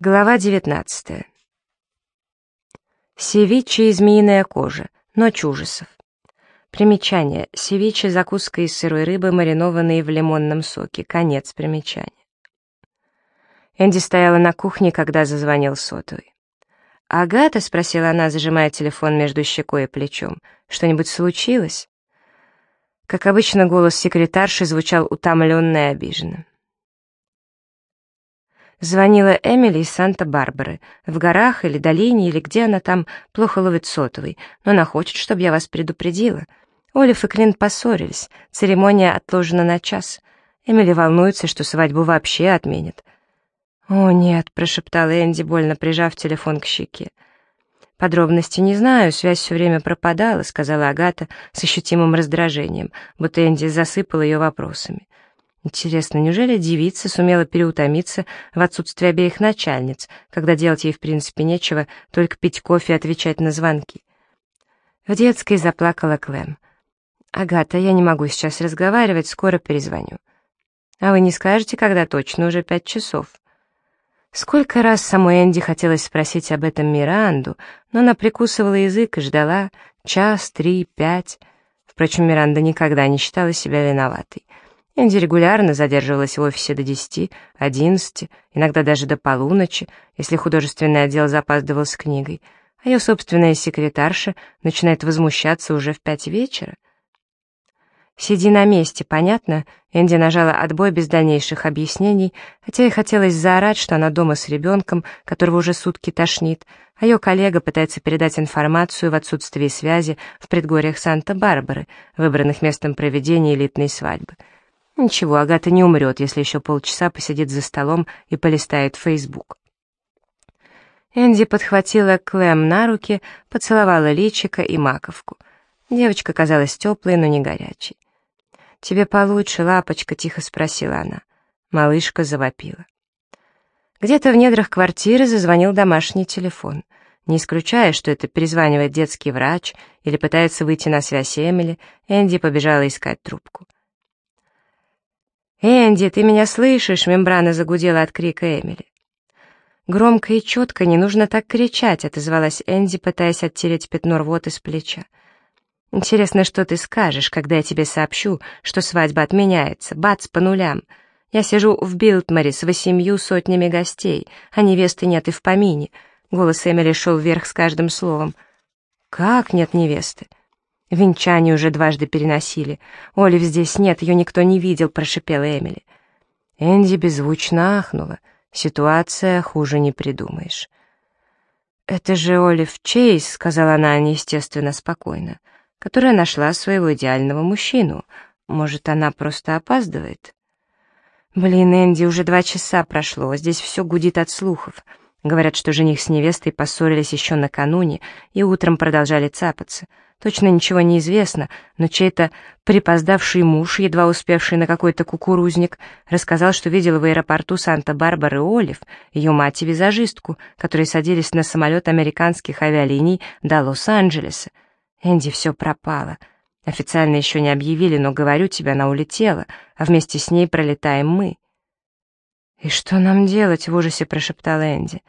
Глава 19. Севиче и змеиная кожа. Ночь ужасов. Примечание. Севиче – закуска из сырой рыбы, маринованной в лимонном соке. Конец примечания. Энди стояла на кухне, когда зазвонил сотовый. «Агата?» — спросила она, зажимая телефон между щекой и плечом. «Что-нибудь случилось?» Как обычно, голос секретарши звучал утомленно и обиженно. Звонила Эмили из Санта-Барбары. В горах или долине, или где она там, плохо ловит сотовый, но она хочет, чтобы я вас предупредила. Олив и Клинт поссорились, церемония отложена на час. Эмили волнуется, что свадьбу вообще отменят. «О, нет», — прошептала Энди, больно прижав телефон к щеке. «Подробности не знаю, связь все время пропадала», — сказала Агата с ощутимым раздражением, будто Энди засыпала ее вопросами. Интересно, неужели девица сумела переутомиться в отсутствии обеих начальниц, когда делать ей в принципе нечего, только пить кофе и отвечать на звонки? В детской заплакала Клэм. «Агата, я не могу сейчас разговаривать, скоро перезвоню». «А вы не скажете, когда точно? Уже пять часов». Сколько раз самой Энди хотелось спросить об этом Миранду, но она прикусывала язык и ждала час, три, пять. Впрочем, Миранда никогда не считала себя виноватой. Энди регулярно задерживалась в офисе до десяти, одиннадцати, иногда даже до полуночи, если художественный отдел запаздывал с книгой, а ее собственная секретарша начинает возмущаться уже в пять вечера. «Сиди на месте, понятно?» Энди нажала отбой без дальнейших объяснений, хотя и хотелось заорать, что она дома с ребенком, которого уже сутки тошнит, а ее коллега пытается передать информацию в отсутствии связи в предгорьях Санта-Барбары, выбранных местом проведения элитной свадьбы. Ничего, Агата не умрет, если еще полчаса посидит за столом и полистает Фейсбук. Энди подхватила Клэм на руки, поцеловала личико и маковку. Девочка казалась теплой, но не горячей. «Тебе получше, лапочка?» — тихо спросила она. Малышка завопила. Где-то в недрах квартиры зазвонил домашний телефон. Не исключая, что это перезванивает детский врач или пытается выйти на связь Эмили, Энди побежала искать трубку. «Энди, ты меня слышишь?» — мембрана загудела от крика Эмили. «Громко и четко, не нужно так кричать», — отозвалась Энди, пытаясь оттереть пятно рвоты с плеча. «Интересно, что ты скажешь, когда я тебе сообщу, что свадьба отменяется, бац, по нулям. Я сижу в Билтморе с восемью сотнями гостей, а невесты нет и в помине». Голос Эмили шел вверх с каждым словом. «Как нет невесты?» Венчание уже дважды переносили. Олив здесь нет, ее никто не видел, прошипела Эмили. Энди беззвучно ахнула. Ситуация хуже не придумаешь. «Это же Олив Чейз», — сказала она неестественно спокойно, «которая нашла своего идеального мужчину. Может, она просто опаздывает?» «Блин, Энди, уже два часа прошло, здесь все гудит от слухов. Говорят, что жених с невестой поссорились еще накануне и утром продолжали цапаться. Точно ничего не известно, но чей-то припоздавший муж, едва успевший на какой-то кукурузник, рассказал, что видел в аэропорту Санта-Барбары Олив, ее мать и визажистку, которые садились на самолет американских авиалиний до Лос-Анджелеса. Энди все пропало. Официально еще не объявили, но, говорю тебе, она улетела, а вместе с ней пролетаем мы. «И что нам делать?» — в ужасе прошептала Энди.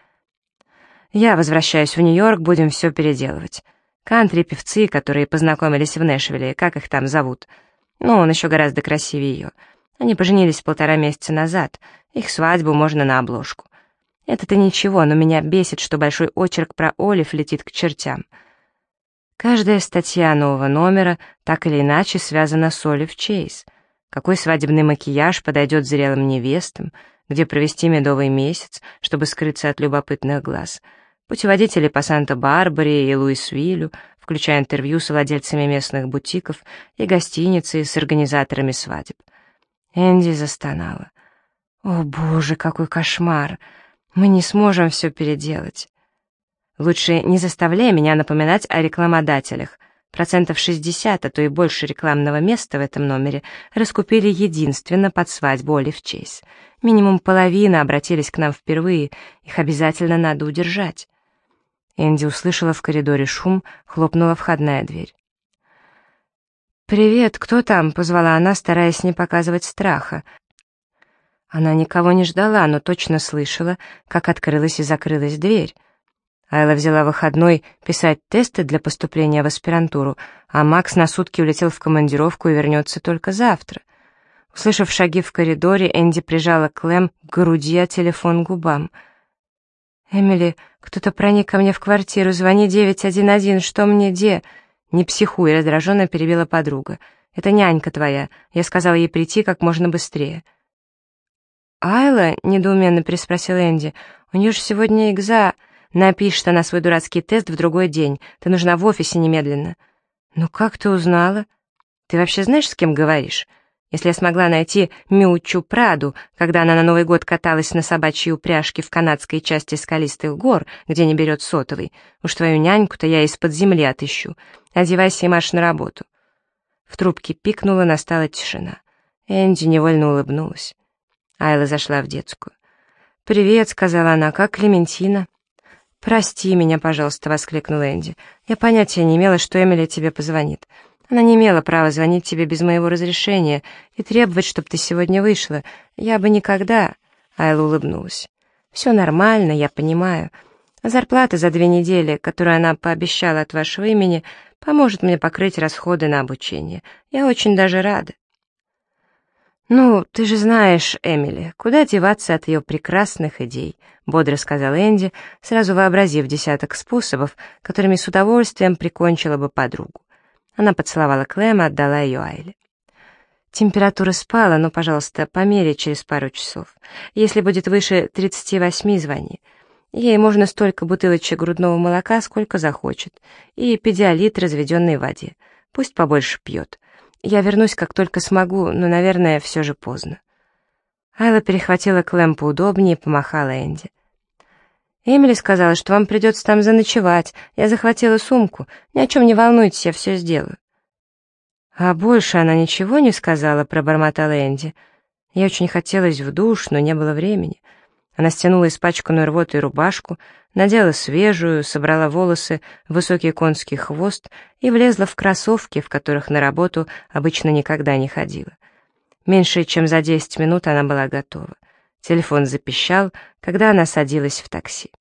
«Я возвращаюсь в Нью-Йорк, будем все переделывать. Кантри-певцы, которые познакомились в Нэшвилле, как их там зовут? Ну, он еще гораздо красивее ее. Они поженились полтора месяца назад. Их свадьбу можно на обложку. Это-то ничего, но меня бесит, что большой очерк про Олив летит к чертям. Каждая статья нового номера так или иначе связана с Олив Чейз. Какой свадебный макияж подойдет зрелым невестам, где провести медовый месяц, чтобы скрыться от любопытных глаз — путеводители по Санта-Барбаре и Луисвиллю, включая интервью с владельцами местных бутиков и гостиницы с организаторами свадеб. Энди застонала. «О, боже, какой кошмар! Мы не сможем все переделать. Лучше не заставляй меня напоминать о рекламодателях. Процентов 60, а то и больше рекламного места в этом номере раскупили единственно под свадьбу Олив Чейз. Минимум половина обратились к нам впервые, их обязательно надо удержать. Энди услышала в коридоре шум, хлопнула входная дверь. «Привет, кто там?» — позвала она, стараясь не показывать страха. Она никого не ждала, но точно слышала, как открылась и закрылась дверь. Айла взяла выходной писать тесты для поступления в аспирантуру, а Макс на сутки улетел в командировку и вернется только завтра. Услышав шаги в коридоре, Энди прижала Клэм к груди, а телефон к губам. «Эмили, кто-то проник ко мне в квартиру, звони 911, что мне де?» «Не психуй», — раздраженно перебила подруга. «Это нянька твоя. Я сказала ей прийти как можно быстрее». «Айла?» — недоуменно переспросил Энди. «У нее же сегодня экза...» Напишет она свой дурацкий тест в другой день. Ты нужна в офисе немедленно». «Ну как ты узнала?» «Ты вообще знаешь, с кем говоришь?» Если я смогла найти Мючу Праду, когда она на Новый год каталась на собачьей упряжке в канадской части скалистых гор, где не берет сотовый, уж твою няньку-то я из-под земли отыщу. Одевайся и марш на работу. В трубке пикнула, настала тишина. Энди невольно улыбнулась. Айла зашла в детскую. «Привет», — сказала она, — «как Клементина?» «Прости меня, пожалуйста», — воскликнул Энди. «Я понятия не имела, что Эмили тебе позвонит. Она не имела права звонить тебе без моего разрешения и требовать, чтобы ты сегодня вышла. Я бы никогда...» Айла улыбнулась. «Все нормально, я понимаю. Зарплата за две недели, которую она пообещала от вашего имени, поможет мне покрыть расходы на обучение. Я очень даже рада». «Ну, ты же знаешь, Эмили, куда деваться от ее прекрасных идей», — бодро сказал Энди, сразу вообразив десяток способов, которыми с удовольствием прикончила бы подругу. Она поцеловала Клэма, отдала ее Айле. Температура спала, но, пожалуйста, померяй через пару часов. Если будет выше 38, звони. Ей можно столько бутылочек грудного молока, сколько захочет, и педиалит разведенной в воде. Пусть побольше пьет. Я вернусь, как только смогу, но, наверное, все же поздно. Айла перехватила Клэм поудобнее и помахала Энди. «Эмили сказала, что вам придется там заночевать. Я захватила сумку. Ни о чем не волнуйтесь, я все сделаю». «А больше она ничего не сказала», — пробормотала Энди. Ей очень хотелось в душ, но не было времени. Она стянула испачканную рвотой рубашку, надела свежую, собрала волосы высокий конский хвост и влезла в кроссовки, в которых на работу обычно никогда не ходила. Меньше чем за десять минут она была готова. Телефон запищал, когда она садилась в такси.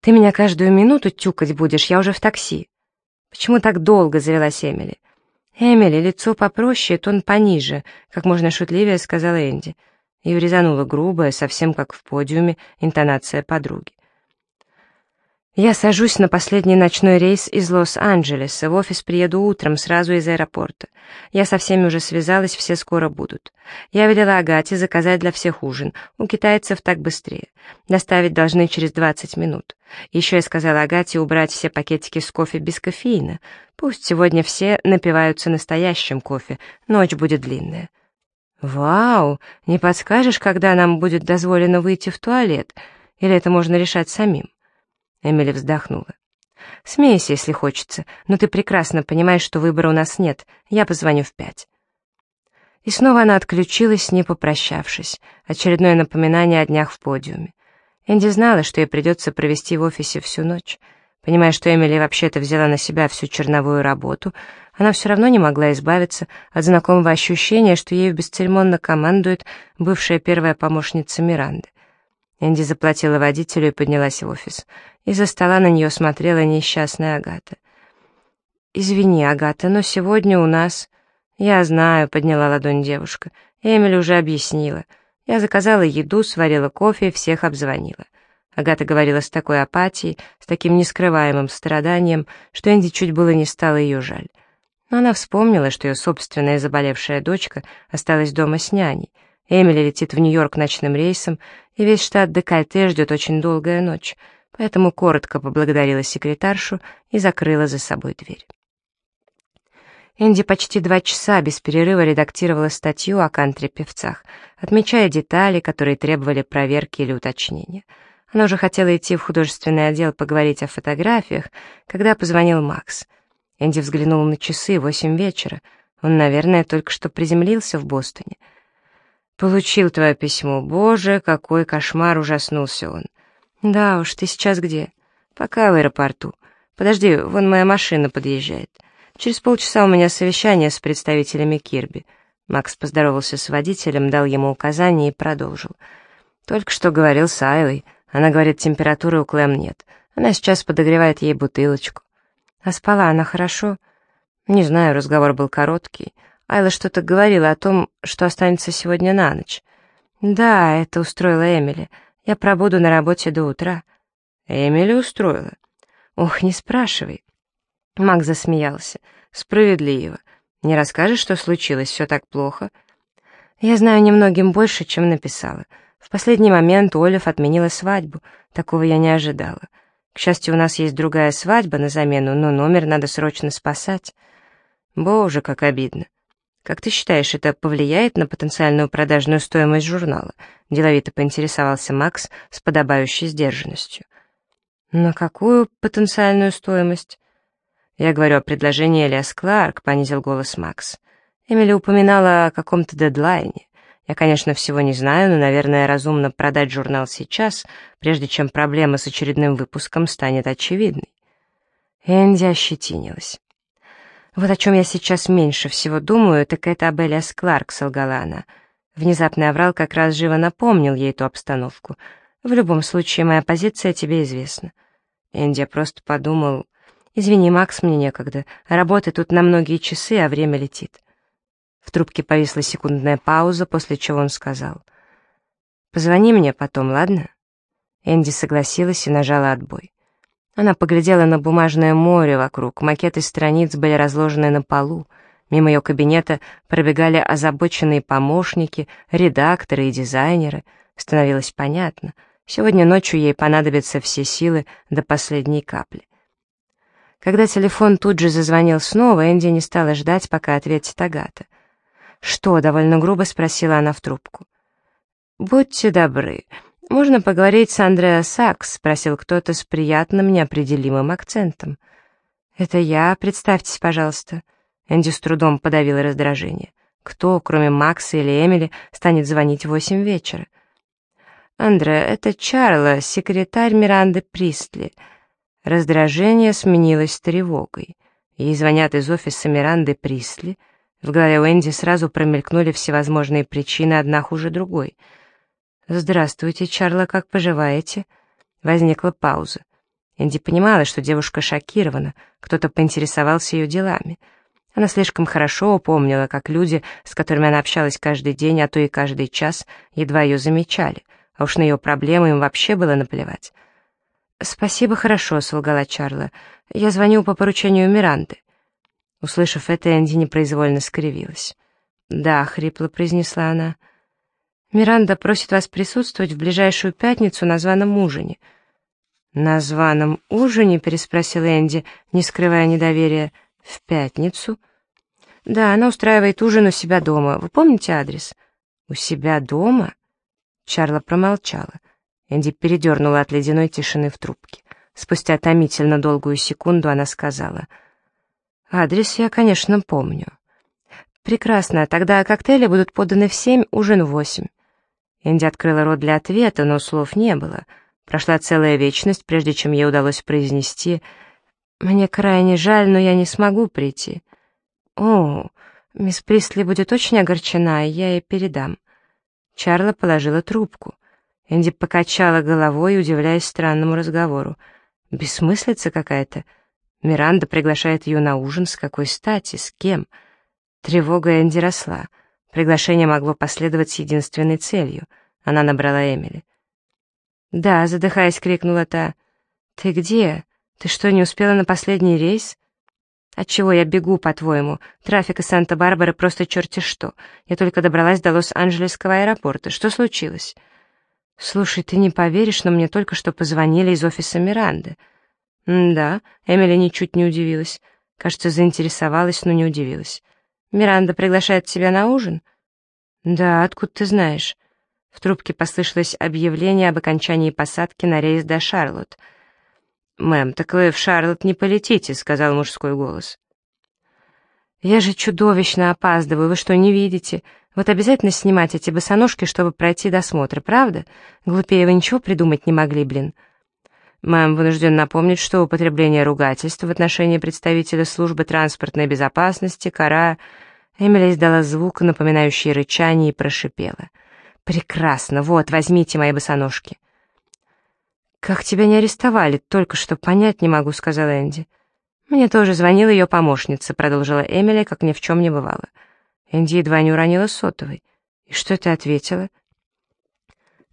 «Ты меня каждую минуту тюкать будешь, я уже в такси». «Почему так долго?» — завелась Эмили. «Эмили, лицо попроще, тон пониже», — как можно шутливее сказала Энди. Ее резанула грубая, совсем как в подиуме, интонация подруги. «Я сажусь на последний ночной рейс из Лос-Анджелеса. В офис приеду утром, сразу из аэропорта. Я со всеми уже связалась, все скоро будут. Я велела Агате заказать для всех ужин. У китайцев так быстрее. Доставить должны через 20 минут. Еще я сказала Агате убрать все пакетики с кофе без кофеина. Пусть сегодня все напиваются настоящим кофе. Ночь будет длинная. «Вау! Не подскажешь, когда нам будет дозволено выйти в туалет? Или это можно решать самим?» Эмили вздохнула. «Смейся, если хочется, но ты прекрасно понимаешь, что выбора у нас нет. Я позвоню в пять». И снова она отключилась, не попрощавшись. Очередное напоминание о днях в подиуме. Энди знала, что ей придется провести в офисе всю ночь. Понимая, что Эмили вообще-то взяла на себя всю черновую работу, она все равно не могла избавиться от знакомого ощущения, что ею бесцеремонно командует бывшая первая помощница Миранды. Энди заплатила водителю и поднялась в офис. Из-за стола на нее смотрела несчастная Агата. «Извини, Агата, но сегодня у нас...» «Я знаю», — подняла ладонь девушка. Эмили уже объяснила. Я заказала еду, сварила кофе всех обзвонила. Агата говорила с такой апатией, с таким нескрываемым страданием, что Энди чуть было не стало ее жаль. Но она вспомнила, что ее собственная заболевшая дочка осталась дома с няней. Эмили летит в Нью-Йорк ночным рейсом, и весь штат Декольте ждет очень долгая ночь, поэтому коротко поблагодарила секретаршу и закрыла за собой дверь. Энди почти два часа без перерыва редактировала статью о кантри-певцах, отмечая детали, которые требовали проверки или уточнения — она уже хотела идти в художественный отдел поговорить о фотографиях, когда позвонил Макс. Энди взглянул на часы, восемь вечера. Он, наверное, только что приземлился в Бостоне. «Получил твое письмо. Боже, какой кошмар!» — ужаснулся он. «Да уж, ты сейчас где?» «Пока в аэропорту. Подожди, вон моя машина подъезжает. Через полчаса у меня совещание с представителями Кирби. Макс поздоровался с водителем, дал ему указания и продолжил. «Только что говорил с Айлой. Она говорит, температуры у Клэм нет. Она сейчас подогревает ей бутылочку. А спала она хорошо? Не знаю, разговор был короткий. Айла что-то говорила о том, что останется сегодня на ночь. Да, это устроила Эмили. Я пробуду на работе до утра. Эмили устроила. Ох, не спрашивай. Мак засмеялся. Справедливо. Не расскажешь, что случилось? Все так плохо? Я знаю немногим больше, чем написала. В последний момент Олив отменила свадьбу. Такого я не ожидала. К счастью, у нас есть другая свадьба на замену, но номер надо срочно спасать. Боже, как обидно. Как ты считаешь, это повлияет на потенциальную продажную стоимость журнала? Деловито поинтересовался Макс с подобающей сдержанностью. На какую потенциальную стоимость? Я говорю о предложении Элиас Кларк, понизил голос Макс. Эмили упоминала о каком-то дедлайне. Я, конечно, всего не знаю, но, наверное, разумно продать журнал сейчас, прежде чем проблема с очередным выпуском станет очевидной. Энди ощетинилась. «Вот о чем я сейчас меньше всего думаю, так это об Элиас Кларк», — солгала она. Внезапный оврал как раз живо напомнил ей эту обстановку. «В любом случае, моя позиция тебе известна». Энди просто подумал... «Извини, Макс, мне некогда. Работы тут на многие часы, а время летит». В трубке повисла секундная пауза, после чего он сказал. «Позвони мне потом, ладно?» Энди согласилась и нажала отбой. Она поглядела на бумажное море вокруг, макеты страниц были разложены на полу, мимо ее кабинета пробегали озабоченные помощники, редакторы и дизайнеры. Становилось понятно, сегодня ночью ей понадобятся все силы до последней капли. Когда телефон тут же зазвонил снова, Энди не стала ждать, пока ответит Агата. «Что?» — довольно грубо спросила она в трубку. «Будьте добры. Можно поговорить с Андреа Сакс?» — спросил кто-то с приятным, неопределимым акцентом. «Это я. Представьтесь, пожалуйста». Энди с трудом подавила раздражение. «Кто, кроме Макса или Эмили, станет звонить в восемь вечера?» «Андре, это Чарла, секретарь Миранды Пристли». Раздражение сменилось тревогой. Ей звонят из офиса Миранды Пристли. В голове у Энди сразу промелькнули всевозможные причины, одна хуже другой. «Здравствуйте, Чарла, как поживаете?» Возникла пауза. Энди понимала, что девушка шокирована, кто-то поинтересовался ее делами. Она слишком хорошо помнила, как люди, с которыми она общалась каждый день, а то и каждый час, едва ее замечали, а уж на ее проблемы им вообще было наплевать. «Спасибо, хорошо», — солгала Чарла. «Я звоню по поручению Миранды». Услышав это, Энди непроизвольно скривилась. «Да», — хрипло произнесла она. «Миранда просит вас присутствовать в ближайшую пятницу на званом ужине». «На званом ужине?» — переспросил Энди, не скрывая недоверия. «В пятницу?» «Да, она устраивает ужин у себя дома. Вы помните адрес?» «У себя дома?» Чарла промолчала. Энди передернула от ледяной тишины в трубке. Спустя томительно долгую секунду она сказала. «Адрес я, конечно, помню». «Прекрасно, тогда коктейли будут поданы в семь, ужин в восемь». Энди открыла рот для ответа, но слов не было. Прошла целая вечность, прежде чем ей удалось произнести «Мне крайне жаль, но я не смогу прийти». «О, мисс Присли будет очень огорчена, я ей передам». Чарла положила трубку. Энди покачала головой, удивляясь странному разговору. Бессмыслица какая-то. Миранда приглашает ее на ужин, с какой стати, с кем? Тревога Энди росла. Приглашение могло последовать с единственной целью. Она набрала Эмили. «Да», — задыхаясь, крикнула та. «Ты где? Ты что, не успела на последний рейс?» «Отчего я бегу, по-твоему? Трафик из Санта-Барбары просто черти что. Я только добралась до Лос-Анджелесского аэропорта. Что случилось?» «Слушай, ты не поверишь, но мне только что позвонили из офиса Миранды». «Да», — Эмили ничуть не удивилась. Кажется, заинтересовалась, но не удивилась. «Миранда приглашает тебя на ужин?» «Да, откуда ты знаешь?» В трубке послышалось объявление об окончании посадки на рейс до Шарлотт. «Мэм, так вы в Шарлотт не полетите», — сказал мужской голос. «Я же чудовищно опаздываю, вы что, не видите? Вот обязательно снимать эти босоножки, чтобы пройти досмотр, правда? Глупее вы ничего придумать не могли, блин. Мэм вынужден напомнить, что употребление ругательств в отношении представителя службы транспортной безопасности, кара... Эмили издала звук, напоминающий рычание, и прошипела. «Прекрасно, вот, возьмите мои босоножки». «Как тебя не арестовали, только что понять не могу», — сказал Энди. «Мне тоже звонила ее помощница», — продолжила Эмили, как ни в чем не бывало. Энди едва не уронила сотовый. «И что ты ответила?»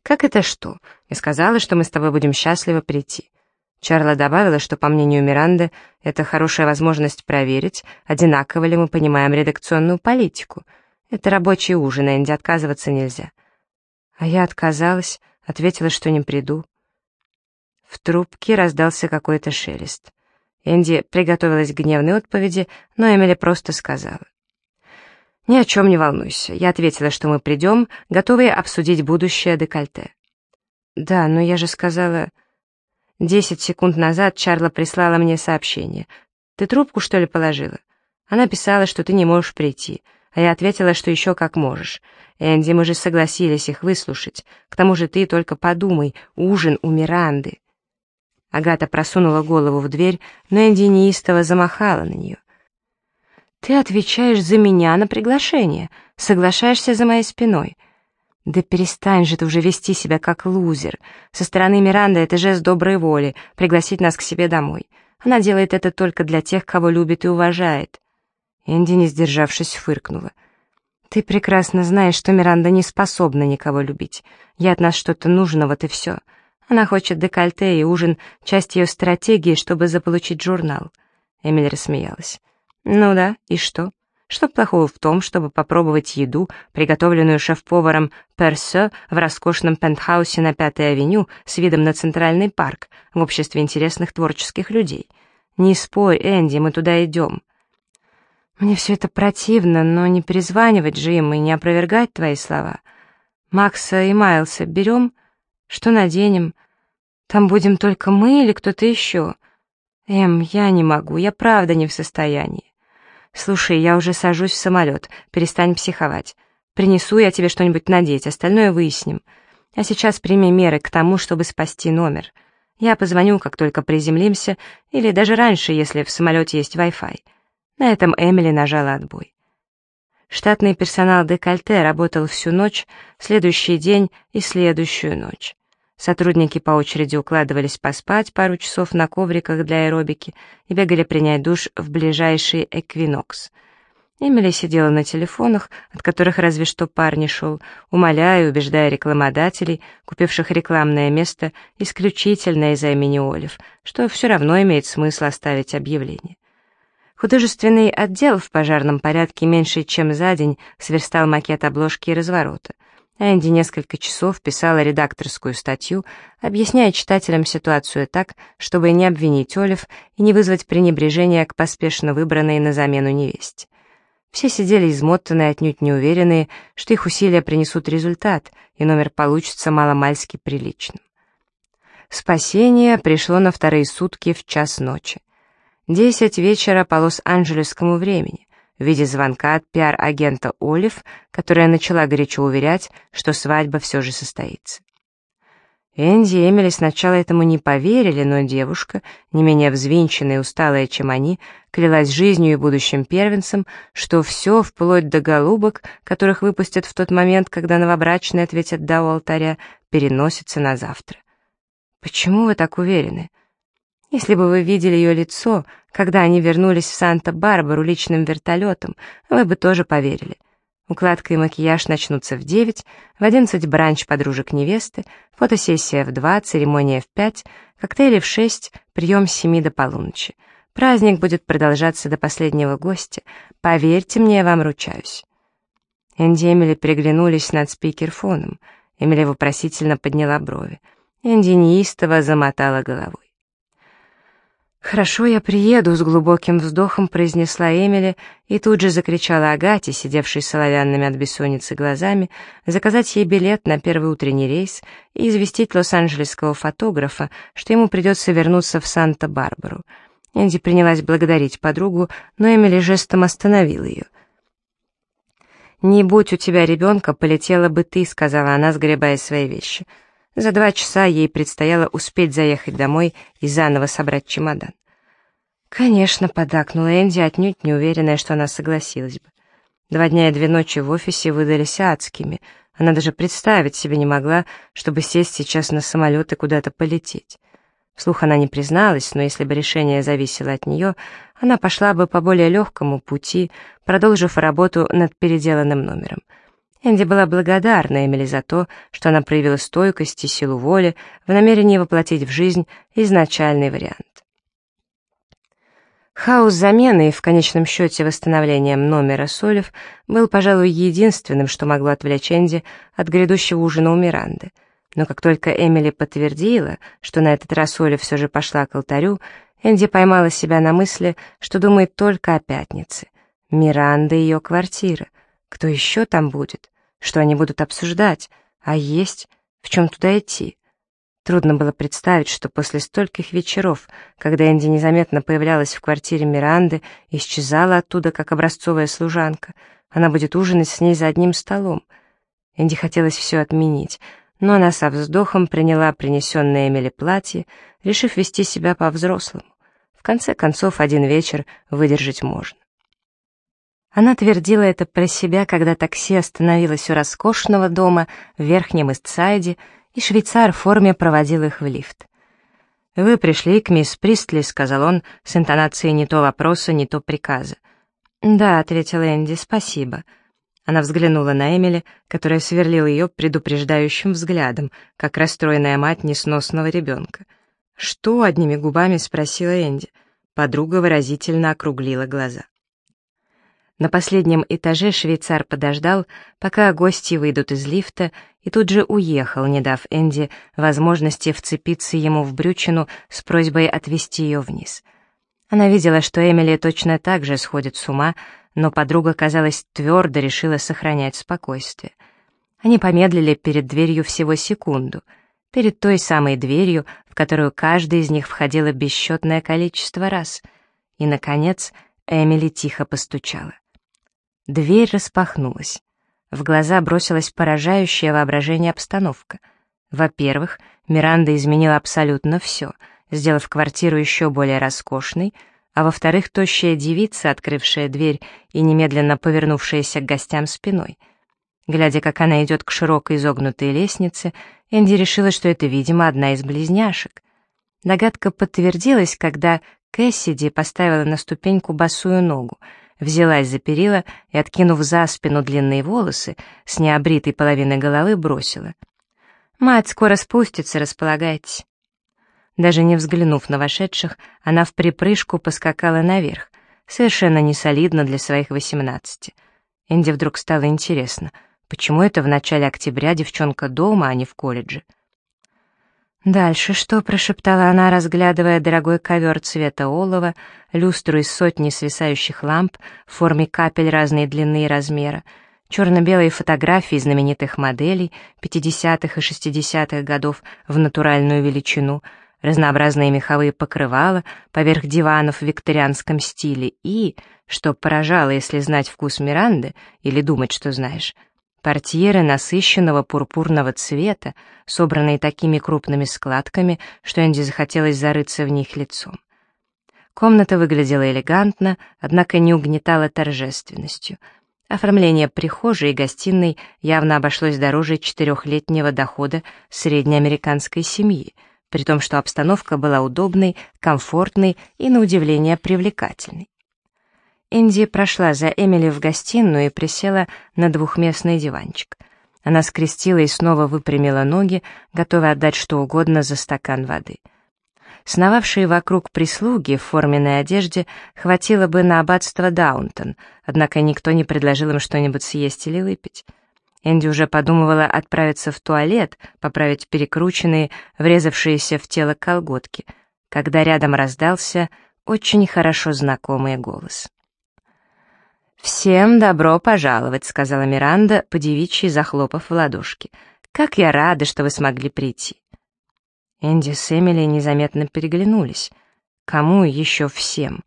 «Как это что? Я сказала, что мы с тобой будем счастливы прийти». Чарла добавила, что, по мнению Миранды, это хорошая возможность проверить, одинаково ли мы понимаем редакционную политику. Это рабочий ужин, а Энди отказываться нельзя. А я отказалась, ответила, что не приду. В трубке раздался какой-то шелест. Энди приготовилась к гневной отповеди, но Эмили просто сказала. «Ни о чем не волнуйся. Я ответила, что мы придем, готовые обсудить будущее декольте». «Да, но я же сказала...» Десять секунд назад Чарла прислала мне сообщение. «Ты трубку, что ли, положила?» Она писала, что ты не можешь прийти, а я ответила, что еще как можешь. Энди, мы же согласились их выслушать. К тому же ты только подумай, ужин у Миранды. Агата просунула голову в дверь, но Энди неистово замахала на нее. «Ты отвечаешь за меня на приглашение, соглашаешься за моей спиной». «Да перестань же ты уже вести себя как лузер. Со стороны Миранды это жест доброй воли, пригласить нас к себе домой. Она делает это только для тех, кого любит и уважает». Энди, не сдержавшись, фыркнула. «Ты прекрасно знаешь, что Миранда не способна никого любить. Ей от нас что-то нужно, вот и все. Она хочет декольте и ужин — часть ее стратегии, чтобы заполучить журнал». Эмиль рассмеялась. «Ну да, и что? Что плохого в том, чтобы попробовать еду, приготовленную шеф-поваром Персе в роскошном пентхаусе на Пятой авеню с видом на Центральный парк в обществе интересных творческих людей? Не спорь, Энди, мы туда идем». «Мне все это противно, но не перезванивать же им и не опровергать твои слова. Макса и Майлса берем? Что наденем? Там будем только мы или кто-то еще?» «Эм, я не могу, я правда не в состоянии». «Слушай, я уже сажусь в самолет, перестань психовать. Принесу я тебе что-нибудь надеть, остальное выясним. А сейчас прими меры к тому, чтобы спасти номер. Я позвоню, как только приземлимся, или даже раньше, если в самолете есть Wi-Fi». На этом Эмили нажала отбой. Штатный персонал декольте работал всю ночь, следующий день и следующую ночь. Сотрудники по очереди укладывались поспать пару часов на ковриках для аэробики и бегали принять душ в ближайший эквинокс. Эмили сидела на телефонах, от которых разве что пар не шел, умоляя и убеждая рекламодателей, купивших рекламное место исключительно из-за имени Олив, что все равно имеет смысл оставить объявление. Художественный отдел в пожарном порядке меньше чем за день сверстал макет обложки и разворота. Энди несколько часов писала редакторскую статью, объясняя читателям ситуацию так, чтобы не обвинить Олив и не вызвать пренебрежения к поспешно выбранной на замену невесте. Все сидели измотанные, отнюдь не уверенные, что их усилия принесут результат, и номер получится маломальски приличным. Спасение пришло на вторые сутки в час ночи. Десять вечера по Лос-Анджелесскому времени в виде звонка от пиар-агента Олив, которая начала горячо уверять, что свадьба все же состоится. Энди и Эмили сначала этому не поверили, но девушка, не менее взвинченная и усталая, чем они, клялась жизнью и будущим первенцем, что все, вплоть до голубок, которых выпустят в тот момент, когда новобрачные ответят «да» у алтаря, переносится на завтра. «Почему вы так уверены?» Если бы вы видели ее лицо, когда они вернулись в Санта-Барбару личным вертолетом, вы бы тоже поверили. Укладка и макияж начнутся в девять, в одиннадцать бранч подружек невесты, фотосессия в два, церемония в пять, коктейли в шесть, прием с семи до полуночи. Праздник будет продолжаться до последнего гостя. Поверьте мне, я вам ручаюсь. Энди и Эмили переглянулись над спикерфоном. Эмили вопросительно подняла брови. Энди неистово замотала головой. «Хорошо, я приеду», — с глубоким вздохом произнесла Эмили и тут же закричала Агате, сидевшей соловянными от бессонницы глазами, заказать ей билет на первый утренний рейс и известить лос-анджелесского фотографа, что ему придется вернуться в Санта-Барбару. Энди принялась благодарить подругу, но Эмили жестом остановил ее. «Не будь у тебя ребенка, полетела бы ты», — сказала она, сгребая свои вещи. За два часа ей предстояло успеть заехать домой и заново собрать чемодан. «Конечно», — подакнула Энди, отнюдь не уверенная, что она согласилась бы. Два дня и две ночи в офисе выдались адскими. Она даже представить себе не могла, чтобы сесть сейчас на самолет и куда-то полететь. Вслух она не призналась, но если бы решение зависело от нее, она пошла бы по более легкому пути, продолжив работу над переделанным номером. Энди была благодарна Эмили за то, что она проявила стойкость и силу воли в намерении воплотить в жизнь изначальный вариант. Хаос замены и в конечном счете восстановлением номера Солев был, пожалуй, единственным, что могло отвлечь Энди от грядущего ужина у Миранды — но как только Эмили подтвердила, что на этот раз Оля все же пошла к алтарю, Энди поймала себя на мысли, что думает только о пятнице. Миранда и ее квартира. Кто еще там будет? Что они будут обсуждать? А есть? В чем туда идти? Трудно было представить, что после стольких вечеров, когда Энди незаметно появлялась в квартире Миранды и исчезала оттуда, как образцовая служанка, она будет ужинать с ней за одним столом. Энди хотелось все отменить — но она со вздохом приняла принесенное Эмили платье, решив вести себя по-взрослому. В конце концов, один вечер выдержать можно. Она твердила это про себя, когда такси остановилось у роскошного дома в Верхнем Истсайде, и швейцар в форме проводил их в лифт. «Вы пришли к мисс Пристли», — сказал он, с интонацией не то вопроса, не то приказа. «Да», — ответила Энди, — «спасибо». Она взглянула на Эмили, которая сверлила ее предупреждающим взглядом, как расстроенная мать несносного ребенка. «Что?» — одними губами спросила Энди. Подруга выразительно округлила глаза. На последнем этаже швейцар подождал, пока гости выйдут из лифта, и тут же уехал, не дав Энди возможности вцепиться ему в брючину с просьбой отвести ее вниз. Она видела, что Эмили точно так же сходит с ума, но подруга, казалось, твердо решила сохранять спокойствие. Они помедлили перед дверью всего секунду, перед той самой дверью, в которую каждый из них входило бесчетное количество раз. И, наконец, Эмили тихо постучала. Дверь распахнулась. В глаза бросилась поражающая воображение обстановка. Во-первых, Миранда изменила абсолютно все, сделав квартиру еще более роскошной — а во-вторых, тощая девица, открывшая дверь и немедленно повернувшаяся к гостям спиной. Глядя, как она идет к широкой изогнутой лестнице, Энди решила, что это, видимо, одна из близняшек. Догадка подтвердилась, когда Кэссиди поставила на ступеньку босую ногу, взялась за перила и, откинув за спину длинные волосы, с необритой половины головы бросила. «Мать скоро спустится, располагайтесь». Даже не взглянув на вошедших, она в припрыжку поскакала наверх, совершенно несолидно для своих восемнадцати. Энди вдруг стало интересно, почему это в начале октября девчонка дома, а не в колледже? «Дальше что?» — прошептала она, разглядывая дорогой ковер цвета олова, люстру из сотни свисающих ламп в форме капель разной длины и размера, черно-белые фотографии знаменитых моделей 50-х и 60-х годов в натуральную величину — разнообразные меховые покрывала поверх диванов в викторианском стиле и, что поражало, если знать вкус Миранды или думать, что знаешь, портьеры насыщенного пурпурного цвета, собранные такими крупными складками, что Энди захотелось зарыться в них лицом. Комната выглядела элегантно, однако не угнетала торжественностью. Оформление прихожей и гостиной явно обошлось дороже четырехлетнего дохода среднеамериканской семьи — при том, что обстановка была удобной, комфортной и, на удивление, привлекательной. Энди прошла за Эмили в гостиную и присела на двухместный диванчик. Она скрестила и снова выпрямила ноги, готовая отдать что угодно за стакан воды. Сновавшие вокруг прислуги в форменной одежде хватило бы на аббатство Даунтон, однако никто не предложил им что-нибудь съесть или выпить. Энди уже подумывала отправиться в туалет, поправить перекрученные, врезавшиеся в тело колготки, когда рядом раздался очень хорошо знакомый голос. «Всем добро пожаловать», — сказала Миранда, подевичьи захлопав в ладошки. «Как я рада, что вы смогли прийти». Энди с Эмили незаметно переглянулись. Кому еще всем?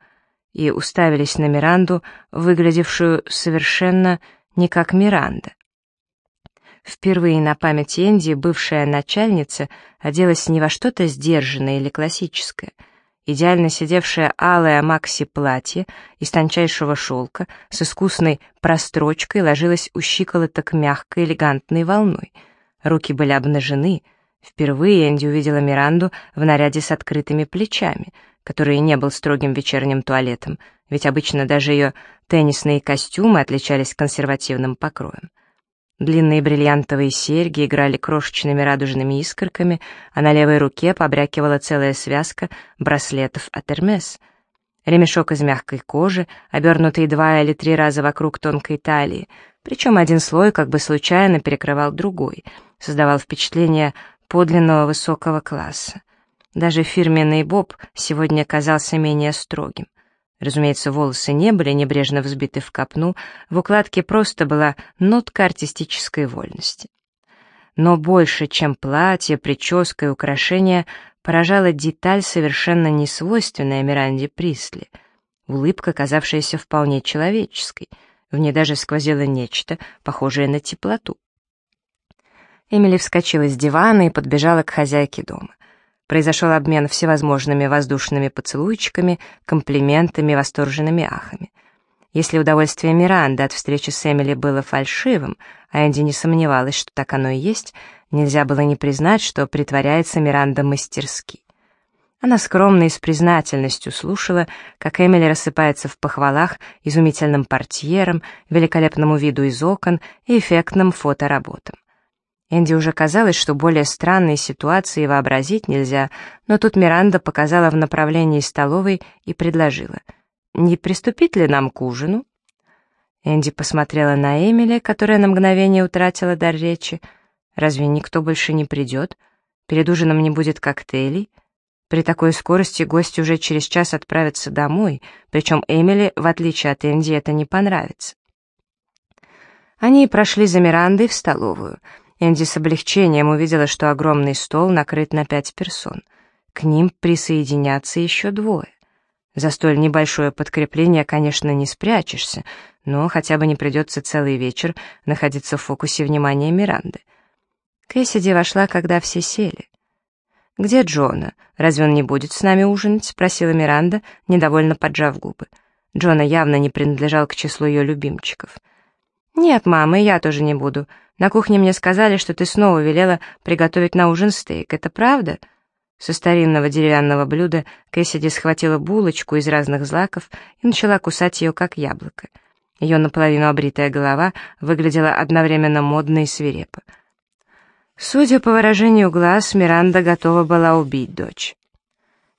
И уставились на Миранду, выглядевшую совершенно не как Миранда. Впервые на памяти Энди бывшая начальница оделась не во что-то сдержанное или классическое, Идеально сидевшее алое макси-платье из тончайшего шелка с искусной прострочкой ложилось у щиколоток мягкой элегантной волной. Руки были обнажены. Впервые Энди увидела Миранду в наряде с открытыми плечами, который не был строгим вечерним туалетом, ведь обычно даже ее теннисные костюмы отличались консервативным покроем. Длинные бриллиантовые серьги играли крошечными радужными искорками, а на левой руке побрякивала целая связка браслетов от Эрмес. Ремешок из мягкой кожи, обернутый два или три раза вокруг тонкой талии, причем один слой как бы случайно перекрывал другой, создавал впечатление подлинного высокого класса. Даже фирменный боб сегодня казался менее строгим. Разумеется, волосы не были небрежно взбиты в копну, в укладке просто была нотка артистической вольности. Но больше, чем платье, прическа и украшения, поражала деталь, совершенно несвойственная Миранде Присли. Улыбка, казавшаяся вполне человеческой. В ней даже сквозило нечто, похожее на теплоту. Эмили вскочила с дивана и подбежала к хозяйке дома. Произошел обмен всевозможными воздушными поцелуйчиками, комплиментами, восторженными ахами. Если удовольствие Миранды от встречи с Эмили было фальшивым, а Энди не сомневалась, что так оно и есть, нельзя было не признать, что притворяется Миранда мастерски. Она скромно и с признательностью слушала, как Эмили рассыпается в похвалах изумительным портьерам, великолепному виду из окон и эффектным фотоработам. Энди уже казалось, что более странные ситуации вообразить нельзя, но тут Миранда показала в направлении столовой и предложила. «Не приступить ли нам к ужину?» Энди посмотрела на Эмили, которая на мгновение утратила дар речи. «Разве никто больше не придет? Перед ужином не будет коктейлей?» При такой скорости гости уже через час отправятся домой, причем Эмили, в отличие от Энди, это не понравится. Они прошли за Мирандой в столовую — Энди с облегчением увидела, что огромный стол накрыт на пять персон. К ним присоединятся еще двое. За столь небольшое подкрепление, конечно, не спрячешься, но хотя бы не придется целый вечер находиться в фокусе внимания Миранды. Кэссиди вошла, когда все сели. «Где Джона? Разве он не будет с нами ужинать?» — спросила Миранда, недовольно поджав губы. Джона явно не принадлежал к числу ее любимчиков. «Нет, мама, и я тоже не буду. На кухне мне сказали, что ты снова велела приготовить на ужин стейк. Это правда?» Со старинного деревянного блюда Кэссиди схватила булочку из разных злаков и начала кусать ее, как яблоко. Ее наполовину обритая голова выглядела одновременно модно и свирепо. Судя по выражению глаз, Миранда готова была убить дочь.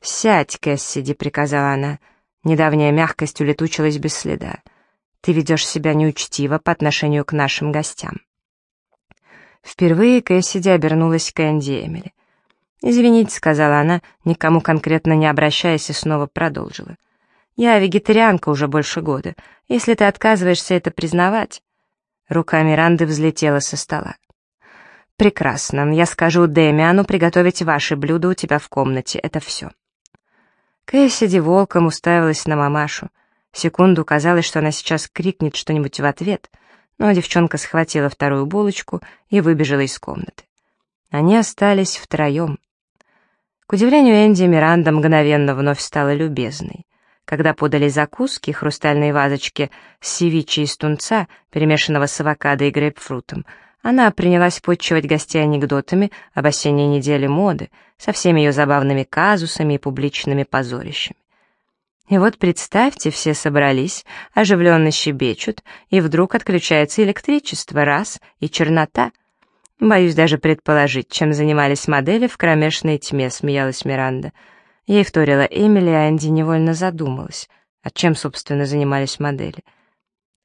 «Сядь, Кэссиди», — приказала она. Недавняя мягкость улетучилась без следа. «Ты ведешь себя неучтиво по отношению к нашим гостям». Впервые Кэссиди обернулась к Энди Эмили. «Извините», — сказала она, никому конкретно не обращаясь, и снова продолжила. «Я вегетарианка уже больше года. Если ты отказываешься это признавать...» Рука Миранды взлетела со стола. «Прекрасно. Я скажу Демиану приготовить ваши блюда у тебя в комнате. Это все». Кэссиди волком уставилась на мамашу. Секунду казалось, что она сейчас крикнет что-нибудь в ответ — но девчонка схватила вторую булочку и выбежала из комнаты. Они остались втроем. К удивлению Энди, Миранда мгновенно вновь стала любезной. Когда подали закуски, хрустальные вазочки с севичи из тунца, перемешанного с авокадо и грейпфрутом, она принялась подчивать гостей анекдотами об осенней неделе моды, со всеми ее забавными казусами и публичными позорищами. И вот представьте, все собрались, оживленно щебечут, и вдруг отключается электричество, раз, и чернота. Боюсь даже предположить, чем занимались модели в кромешной тьме, смеялась Миранда. Ей вторила Эмили, а Энди невольно задумалась, от чем, собственно, занимались модели.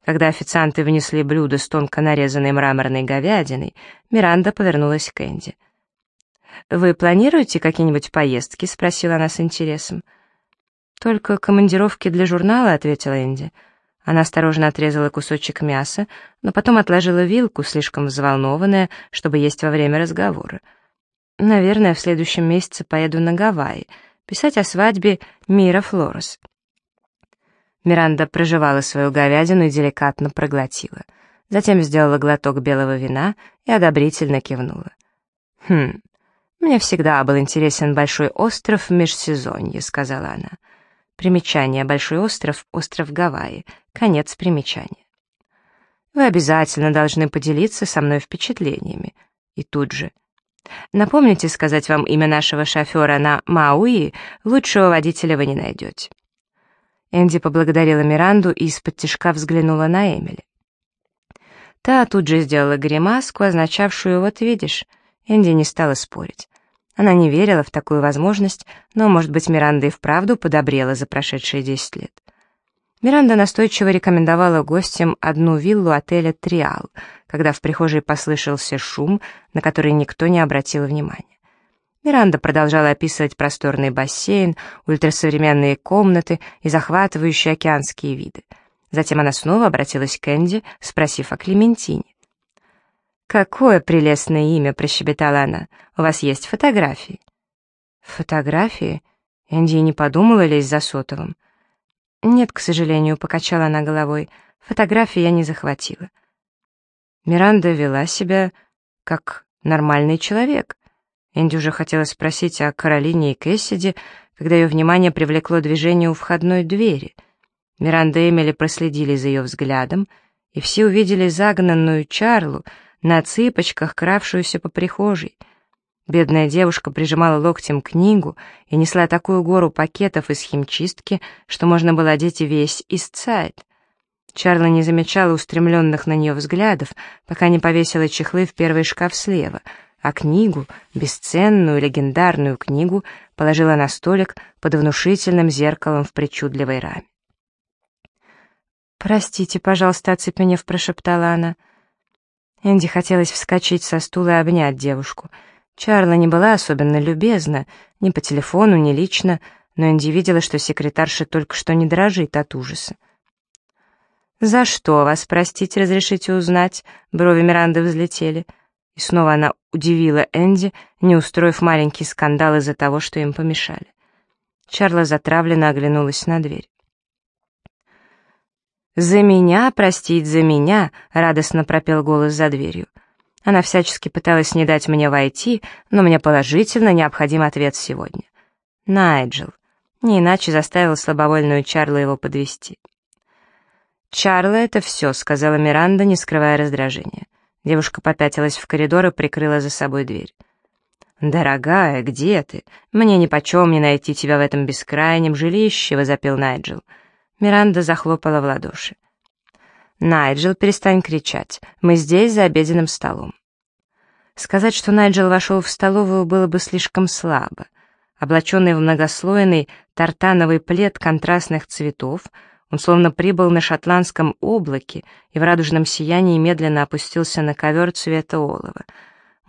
Когда официанты внесли блюдо с тонко нарезанной мраморной говядиной, Миранда повернулась к Энди. «Вы планируете какие-нибудь поездки?» — спросила она с интересом. «Только командировки для журнала», — ответила Энди. Она осторожно отрезала кусочек мяса, но потом отложила вилку, слишком взволнованная, чтобы есть во время разговора. «Наверное, в следующем месяце поеду на Гавайи, писать о свадьбе Мира Флорес». Миранда прожевала свою говядину и деликатно проглотила. Затем сделала глоток белого вина и одобрительно кивнула. «Хм, «Мне всегда был интересен большой остров в межсезонье», — сказала она. Примечание «Большой остров» — остров Гавайи. Конец примечания. «Вы обязательно должны поделиться со мной впечатлениями». И тут же. «Напомните сказать вам имя нашего шофера на Мауи, лучшего водителя вы не найдете». Энди поблагодарила Миранду и из-под тишка взглянула на Эмили. Та тут же сделала гримаску, означавшую «вот видишь». Энди не стала спорить. Она не верила в такую возможность, но, может быть, Миранда и вправду подобрела за прошедшие 10 лет. Миранда настойчиво рекомендовала гостям одну виллу отеля «Триал», когда в прихожей послышался шум, на который никто не обратил внимания. Миранда продолжала описывать просторный бассейн, ультрасовременные комнаты и захватывающие океанские виды. Затем она снова обратилась к Энди, спросив о Клементине. «Какое прелестное имя!» — прощебетала она. «У вас есть фотографии?» «Фотографии?» Энди не подумала лезть за сотовым. «Нет, к сожалению», — покачала она головой. «Фотографии я не захватила». Миранда вела себя как нормальный человек. Энди уже хотела спросить о Каролине и Кэссиди, когда ее внимание привлекло движение у входной двери. Миранда и Эмили проследили за ее взглядом, и все увидели загнанную Чарлу, на цыпочках, кравшуюся по прихожей. Бедная девушка прижимала локтем книгу и несла такую гору пакетов из химчистки, что можно было одеть весь истсайд. Чарла не замечала устремленных на нее взглядов, пока не повесила чехлы в первый шкаф слева, а книгу, бесценную легендарную книгу, положила на столик под внушительным зеркалом в причудливой раме. «Простите, пожалуйста, оцепенев», — прошептала она, — Энди хотелось вскочить со стула и обнять девушку. Чарла не была особенно любезна, ни по телефону, ни лично, но Энди видела, что секретарша только что не дрожит от ужаса. «За что вас, простите, разрешите узнать?» Брови Миранды взлетели. И снова она удивила Энди, не устроив маленький скандал из-за того, что им помешали. Чарла затравленно оглянулась на дверь. «За меня, простить за меня», — радостно пропел голос за дверью. Она всячески пыталась не дать мне войти, но мне положительно необходим ответ сегодня. Найджел. Не иначе заставил слабовольную Чарла его подвести. «Чарла — это все», — сказала Миранда, не скрывая раздражения. Девушка попятилась в коридор и прикрыла за собой дверь. «Дорогая, где ты? Мне нипочем не найти тебя в этом бескрайнем жилище», — возопил Найджел. «Найджел». Миранда захлопала в ладоши. «Найджел, перестань кричать. Мы здесь, за обеденным столом». Сказать, что Найджел вошел в столовую, было бы слишком слабо. Облаченный в многослойный тартановый плед контрастных цветов, он словно прибыл на шотландском облаке и в радужном сиянии медленно опустился на ковер цвета олова.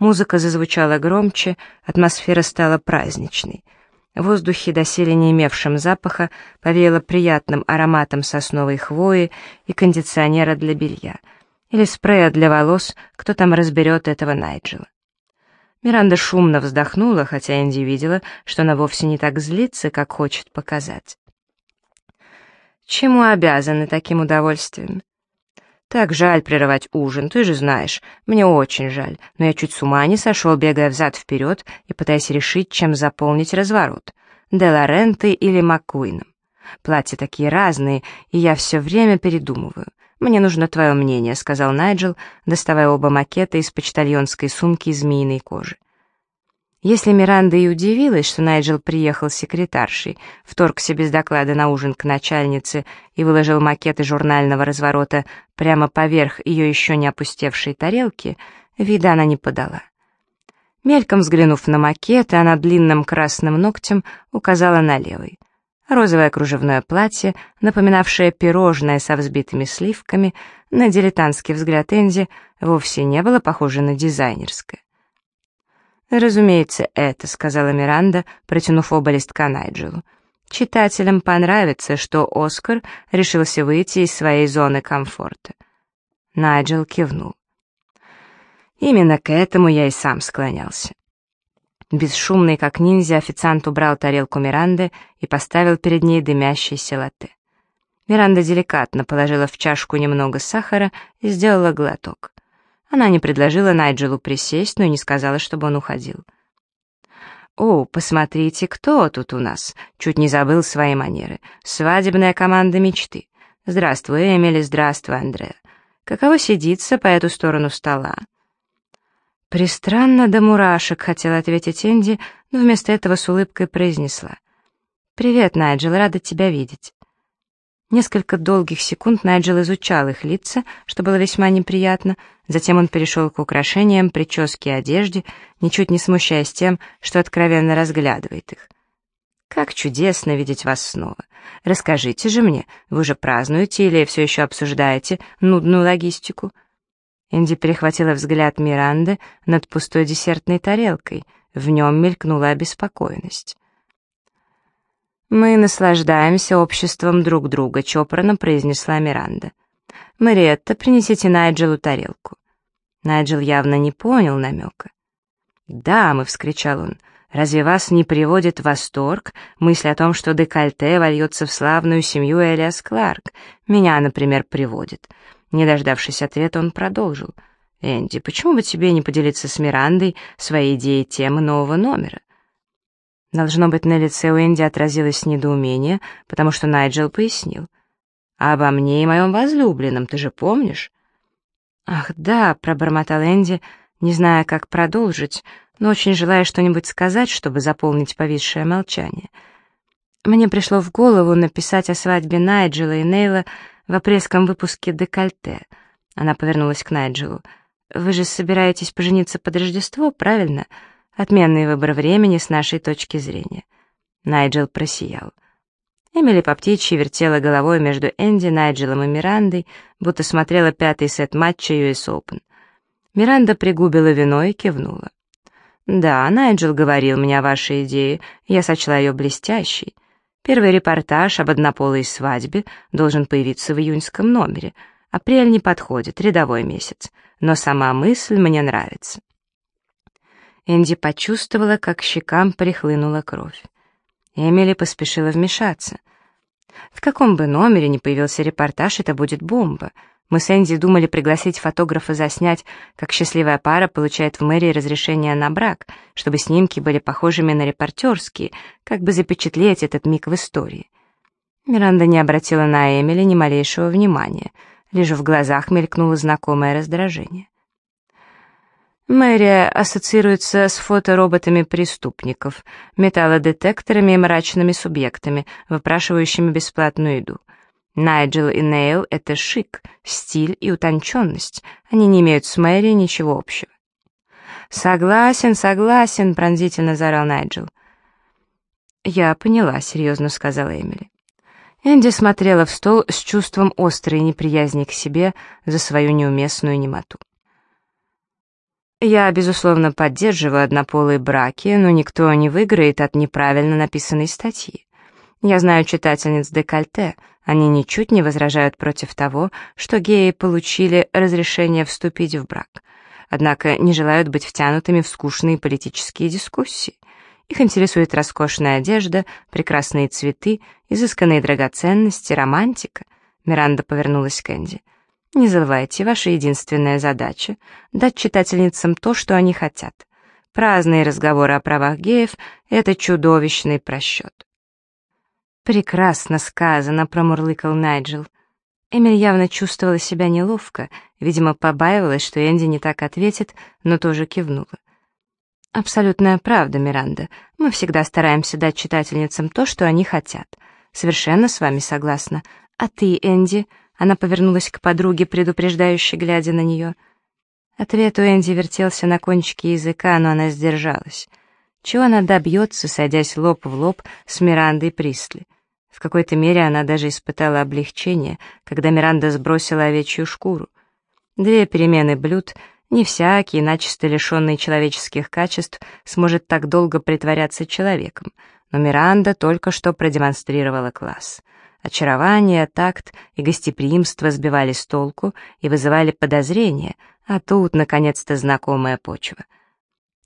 Музыка зазвучала громче, атмосфера стала праздничной. В воздухе, доселе не имевшем запаха, повеяло приятным ароматом сосновой хвои и кондиционера для белья. Или спрея для волос, кто там разберет этого Найджела. Миранда шумно вздохнула, хотя Энди видела, что она вовсе не так злится, как хочет показать. «Чему обязаны таким удовольствием?» «Так жаль прерывать ужин, ты же знаешь. Мне очень жаль, но я чуть с ума не сошел, бегая взад-вперед и пытаясь решить, чем заполнить разворот. Деларентой или Маккуином. Платья такие разные, и я все время передумываю. Мне нужно твое мнение», — сказал Найджел, доставая оба макета из почтальонской сумки из змеиной кожи. Если Миранда и удивилась, что Найджел приехал с секретаршей, вторгся без доклада на ужин к начальнице и выложил макеты журнального разворота прямо поверх ее еще не опустевшей тарелки, вида она не подала. Мельком взглянув на макеты, она длинным красным ногтем указала на левый. Розовое кружевное платье, напоминавшее пирожное со взбитыми сливками, на дилетантский взгляд Энди вовсе не было похоже на дизайнерское. «Разумеется, это», — сказала Миранда, протянув оба листка Найджелу. «Читателям понравится, что Оскар решился выйти из своей зоны комфорта». Найджел кивнул. Именно к этому я и сам склонялся. Бесшумный, как ниндзя, официант убрал тарелку Миранды и поставил перед ней дымящийся латте. Миранда деликатно положила в чашку немного сахара и сделала глоток. Она не предложила Найджелу присесть, но и не сказала, чтобы он уходил. «О, посмотрите, кто тут у нас!» Чуть не забыл свои манеры. «Свадебная команда мечты. Здравствуй, Эмили, здравствуй, Андреа. Каково сидится по эту сторону стола?» «Пристранно до мурашек», — хотела ответить Энди, но вместо этого с улыбкой произнесла. «Привет, Найджел, рада тебя видеть». Несколько долгих секунд Найджел изучал их лица, что было весьма неприятно, затем он перешел к украшениям, прическе и одежде, ничуть не смущаясь тем, что откровенно разглядывает их. «Как чудесно видеть вас снова! Расскажите же мне, вы уже празднуете или все еще обсуждаете нудную логистику?» Энди перехватила взгляд Миранды над пустой десертной тарелкой, в нем мелькнула обеспокоенность. «Мы наслаждаемся обществом друг друга», — чопорно произнесла Миранда. «Мариетта, принесите Найджелу тарелку». Найджел явно не понял намека. «Дамы!» — вскричал он. «Разве вас не приводит в восторг мысль о том, что декольте вольется в славную семью Элиас Кларк? Меня, например, приводит». Не дождавшись ответа, он продолжил. «Энди, почему бы тебе не поделиться с Мирандой своей идеей темы нового номера?» Должно быть, на лице у Энди отразилось недоумение, потому что Найджел пояснил. «А обо мне и моем возлюбленном, ты же помнишь?» «Ах, да», — пробормотал Энди, не зная, как продолжить, но очень желая что-нибудь сказать, чтобы заполнить повисшее молчание. Мне пришло в голову написать о свадьбе Найджела и Нейла в апрельском выпуске «Декольте». Она повернулась к Найджелу. «Вы же собираетесь пожениться под Рождество, правильно?» Отменный выбор времени с нашей точки зрения. Найджел просиял. Эмили по птичьи вертела головой между Энди, Найджелом и Мирандой, будто смотрела пятый сет матча US Open. Миранда пригубила вино и кивнула. «Да, Найджел говорил мне о вашей идее, я сочла ее блестящей. Первый репортаж об однополой свадьбе должен появиться в июньском номере. Апрель не подходит, рядовой месяц, но сама мысль мне нравится». Энди почувствовала, как щекам прихлынула кровь. Эмили поспешила вмешаться. В каком бы номере ни появился репортаж, это будет бомба. Мы с Энди думали пригласить фотографа заснять, как счастливая пара получает в мэрии разрешение на брак, чтобы снимки были похожими на репортерские, как бы запечатлеть этот миг в истории. Миранда не обратила на Эмили ни малейшего внимания, лишь в глазах мелькнуло знакомое раздражение. Мэрия ассоциируется с фотороботами преступников, металлодетекторами и мрачными субъектами, выпрашивающими бесплатную еду. Найджел и Нейл — это шик, стиль и утонченность. Они не имеют с мэрией ничего общего. «Согласен, согласен», — пронзительно заорал Найджел. «Я поняла», — серьезно сказала Эмили. Энди смотрела в стол с чувством острой неприязни к себе за свою неуместную немоту. Я, безусловно, поддерживаю однополые браки, но никто не выиграет от неправильно написанной статьи. Я знаю читательниц декольте, они ничуть не возражают против того, что геи получили разрешение вступить в брак, однако не желают быть втянутыми в скучные политические дискуссии. Их интересует роскошная одежда, прекрасные цветы, изысканные драгоценности, романтика. Миранда повернулась к Энди. Не забывайте, ваша единственная задача — дать читательницам то, что они хотят. Праздные разговоры о правах геев — это чудовищный просчет. «Прекрасно сказано», — промурлыкал Найджел. Эмиль явно чувствовала себя неловко, видимо, побаивалась, что Энди не так ответит, но тоже кивнула. «Абсолютная правда, Миранда. Мы всегда стараемся дать читательницам то, что они хотят. Совершенно с вами согласна. А ты, Энди?» Она повернулась к подруге, предупреждающе глядя на нее. Ответ у Энди вертелся на кончике языка, но она сдержалась. Чего она добьется, садясь лоб в лоб с Мирандой Присли? В какой-то мере она даже испытала облегчение, когда Миранда сбросила овечью шкуру. Две перемены блюд, не всякий, начисто лишенный человеческих качеств, сможет так долго притворяться человеком, но Миранда только что продемонстрировала класс — Очарование, такт и гостеприимство сбивали с толку и вызывали подозрения, а тут, наконец-то, знакомая почва.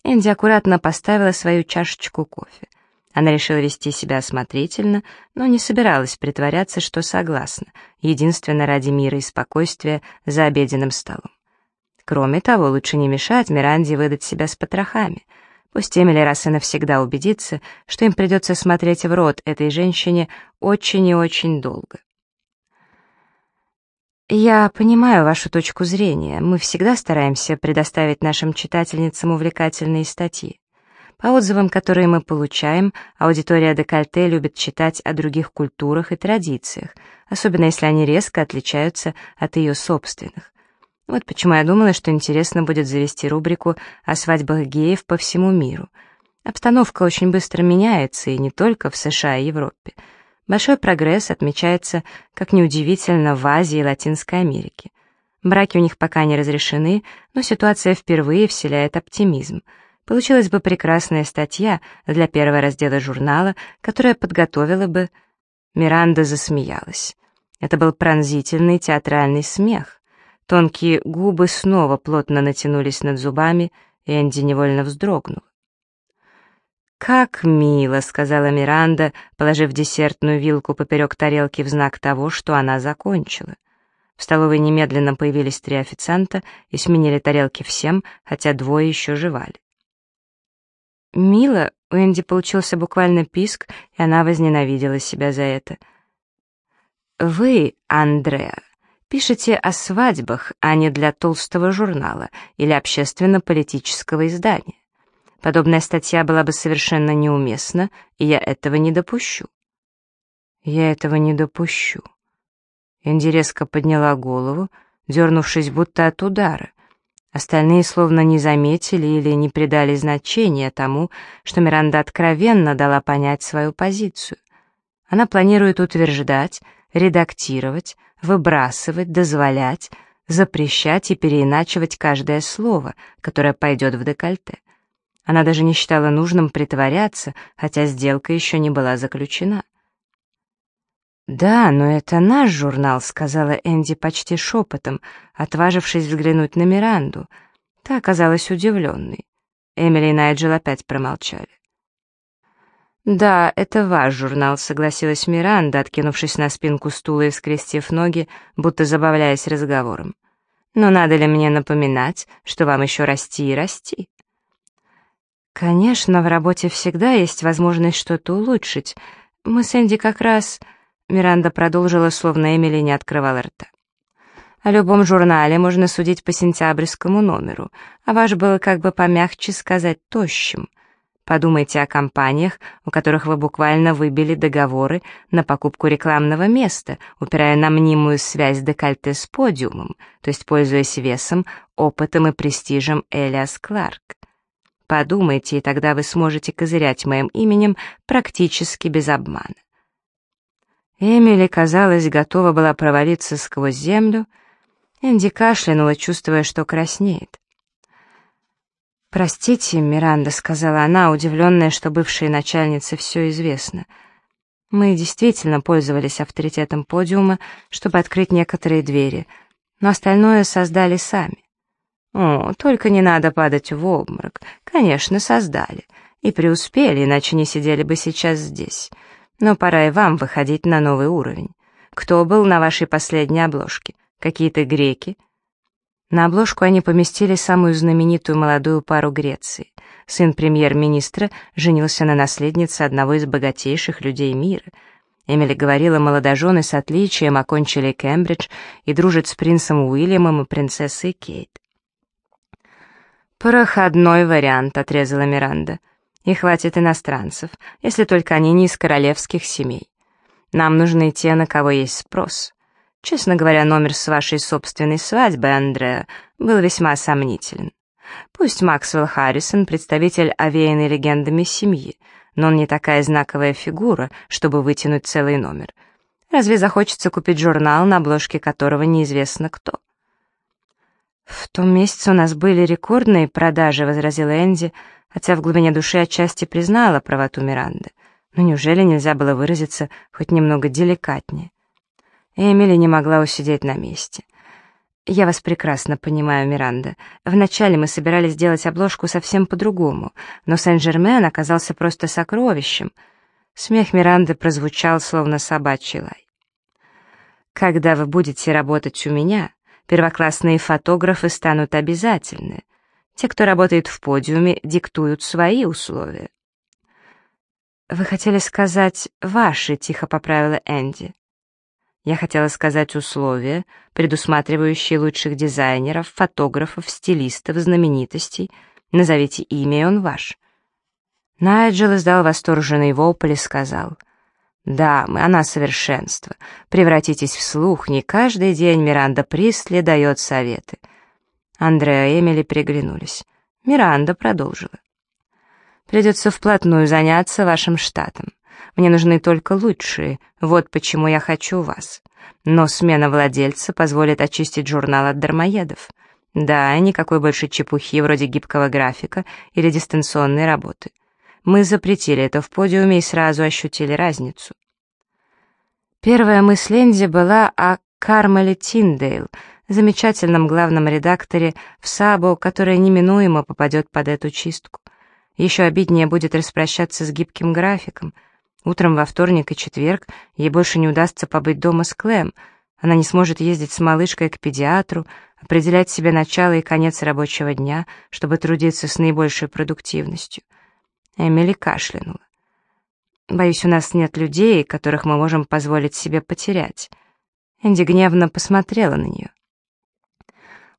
Энди аккуратно поставила свою чашечку кофе. Она решила вести себя осмотрительно, но не собиралась притворяться, что согласна, единственно ради мира и спокойствия за обеденным столом. Кроме того, лучше не мешать Миранде выдать себя с потрохами. Пусть Эмили раз и навсегда убедится, что им придется смотреть в рот этой женщине очень и очень долго. Я понимаю вашу точку зрения. Мы всегда стараемся предоставить нашим читательницам увлекательные статьи. По отзывам, которые мы получаем, аудитория декольте любит читать о других культурах и традициях, особенно если они резко отличаются от ее собственных. Вот почему я думала, что интересно будет завести рубрику о свадьбах геев по всему миру. Обстановка очень быстро меняется, и не только в США и Европе. Большой прогресс отмечается, как неудивительно, в Азии и Латинской Америке. Браки у них пока не разрешены, но ситуация впервые вселяет оптимизм — Получилась бы прекрасная статья для первого раздела журнала, которая подготовила бы... Миранда засмеялась. Это был пронзительный театральный смех. Тонкие губы снова плотно натянулись над зубами, и Энди невольно вздрогнул. «Как мило», — сказала Миранда, положив десертную вилку поперек тарелки в знак того, что она закончила. В столовой немедленно появились три официанта и сменили тарелки всем, хотя двое еще жевали. Мило, у Энди получился буквально писк, и она возненавидела себя за это. «Вы, Андреа, пишете о свадьбах, а не для толстого журнала или общественно-политического издания. Подобная статья была бы совершенно неуместна, и я этого не допущу». «Я этого не допущу». Резко подняла голову, дернувшись будто от удара. Остальные словно не заметили или не придали значения тому, что Миранда откровенно дала понять свою позицию. Она планирует утверждать, редактировать, выбрасывать, дозволять, запрещать и переиначивать каждое слово, которое пойдет в декольте. Она даже не считала нужным притворяться, хотя сделка еще не была заключена. «Да, но это наш журнал», — сказала Энди почти шепотом, отважившись взглянуть на Миранду. Та оказалась удивленной. Эмили и Найджел опять промолчали. «Да, это ваш журнал», — согласилась Миранда, откинувшись на спинку стула и скрестив ноги, будто забавляясь разговором. «Но надо ли мне напоминать, что вам еще расти и расти?» «Конечно, в работе всегда есть возможность что-то улучшить. Мы с Энди как раз...» Миранда продолжила, словно Эмили не открывала рта. О любом журнале можно судить по сентябрьскому номеру, а ваш был, как бы помягче сказать, тощим. Подумайте о компаниях, у которых вы буквально выбили договоры на покупку рекламного места, упирая на мнимую связь декольте с подиумом, то есть пользуясь весом, опытом и престижем Элиас Кларк. Подумайте, и тогда вы сможете козырять моим именем практически без обмана. Эмили, казалось, готова была провалиться сквозь землю. Энди кашлянула, чувствуя, что краснеет. «Простите, Миранда», — сказала она, удивленная, что бывшей начальнице все известно. «Мы действительно пользовались авторитетом подиума, чтобы открыть некоторые двери, но остальное создали сами». «О, только не надо падать в обморок. Конечно, создали. И преуспели, иначе не сидели бы сейчас здесь. Но пора и вам выходить на новый уровень. Кто был на вашей последней обложке? Какие-то греки?» На обложку они поместили самую знаменитую молодую пару Греции. Сын премьер-министра женился на наследнице одного из богатейших людей мира. Эмили говорила, молодожены с отличием окончили Кембридж и дружат с принцем Уильямом и принцессой Кейт. «Проходной вариант», — отрезала Миранда. И хватит иностранцев, если только они не из королевских семей. Нам нужны те, на кого есть спрос. Честно говоря, номер с вашей собственной свадьбой, Андреа, был весьма сомнителен. Пусть Максвелл Харрисон — представитель овеянной легендами семьи, но он не такая знаковая фигура, чтобы вытянуть целый номер. Разве захочется купить журнал, на обложке которого неизвестно кто? «В том месяце у нас были рекордные продажи», — возразила Энди, — хотя в глубине души отчасти признала правоту Миранды. Но неужели нельзя было выразиться хоть немного деликатнее? Эмили не могла усидеть на месте. «Я вас прекрасно понимаю, Миранда. Вначале мы собирались сделать обложку совсем по-другому, но Сен-Жермен оказался просто сокровищем». Смех Миранды прозвучал, словно собачий лай. «Когда вы будете работать у меня, первоклассные фотографы станут обязательны. Те, кто работает в подиуме, диктуют свои условия. «Вы хотели сказать «ваши», — тихо поправила Энди. Я хотела сказать условия, предусматривающие лучших дизайнеров, фотографов, стилистов, знаменитостей. Назовите имя, и он ваш. Найджел издал восторженный вопль и сказал, «Да, мы, она совершенство. Превратитесь в слух, не каждый день Миранда Пристли дает советы». Андреа и Эмили приглянулись. Миранда продолжила. «Придется вплотную заняться вашим штатом. Мне нужны только лучшие, вот почему я хочу вас. Но смена владельца позволит очистить журнал от дармоедов. Да, никакой больше чепухи вроде гибкого графика или дистанционной работы. Мы запретили это в подиуме и сразу ощутили разницу. Первая мысль Энди была о Кармеле Тиндейл, замечательном главном редакторе в Сабо, которая неминуемо попадет под эту чистку. Еще обиднее будет распрощаться с гибким графиком. Утром во вторник и четверг ей больше не удастся побыть дома с Клэм. Она не сможет ездить с малышкой к педиатру, определять себе начало и конец рабочего дня, чтобы трудиться с наибольшей продуктивностью. Эмили кашлянула. «Боюсь, у нас нет людей, которых мы можем позволить себе потерять». Энди гневно посмотрела на нее.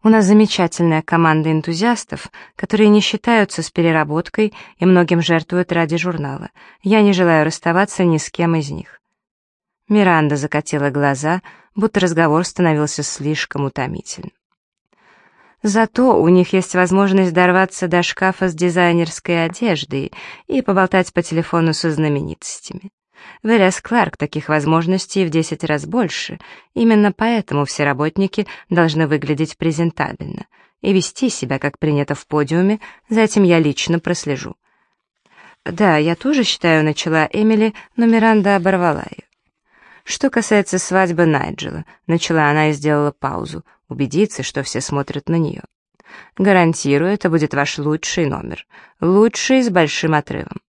«У нас замечательная команда энтузиастов, которые не считаются с переработкой и многим жертвуют ради журнала. Я не желаю расставаться ни с кем из них». Миранда закатила глаза, будто разговор становился слишком утомительным. Зато у них есть возможность дорваться до шкафа с дизайнерской одеждой и поболтать по телефону со знаменитостями. В Кларк таких возможностей в 10 раз больше. Именно поэтому все работники должны выглядеть презентабельно и вести себя, как принято в подиуме, за этим я лично прослежу. «Да, я тоже считаю», — начала Эмили, но Миранда оборвала ее. «Что касается свадьбы Найджела», — начала она и сделала паузу, убедиться, что все смотрят на нее. «Гарантирую, это будет ваш лучший номер. Лучший с большим отрывом».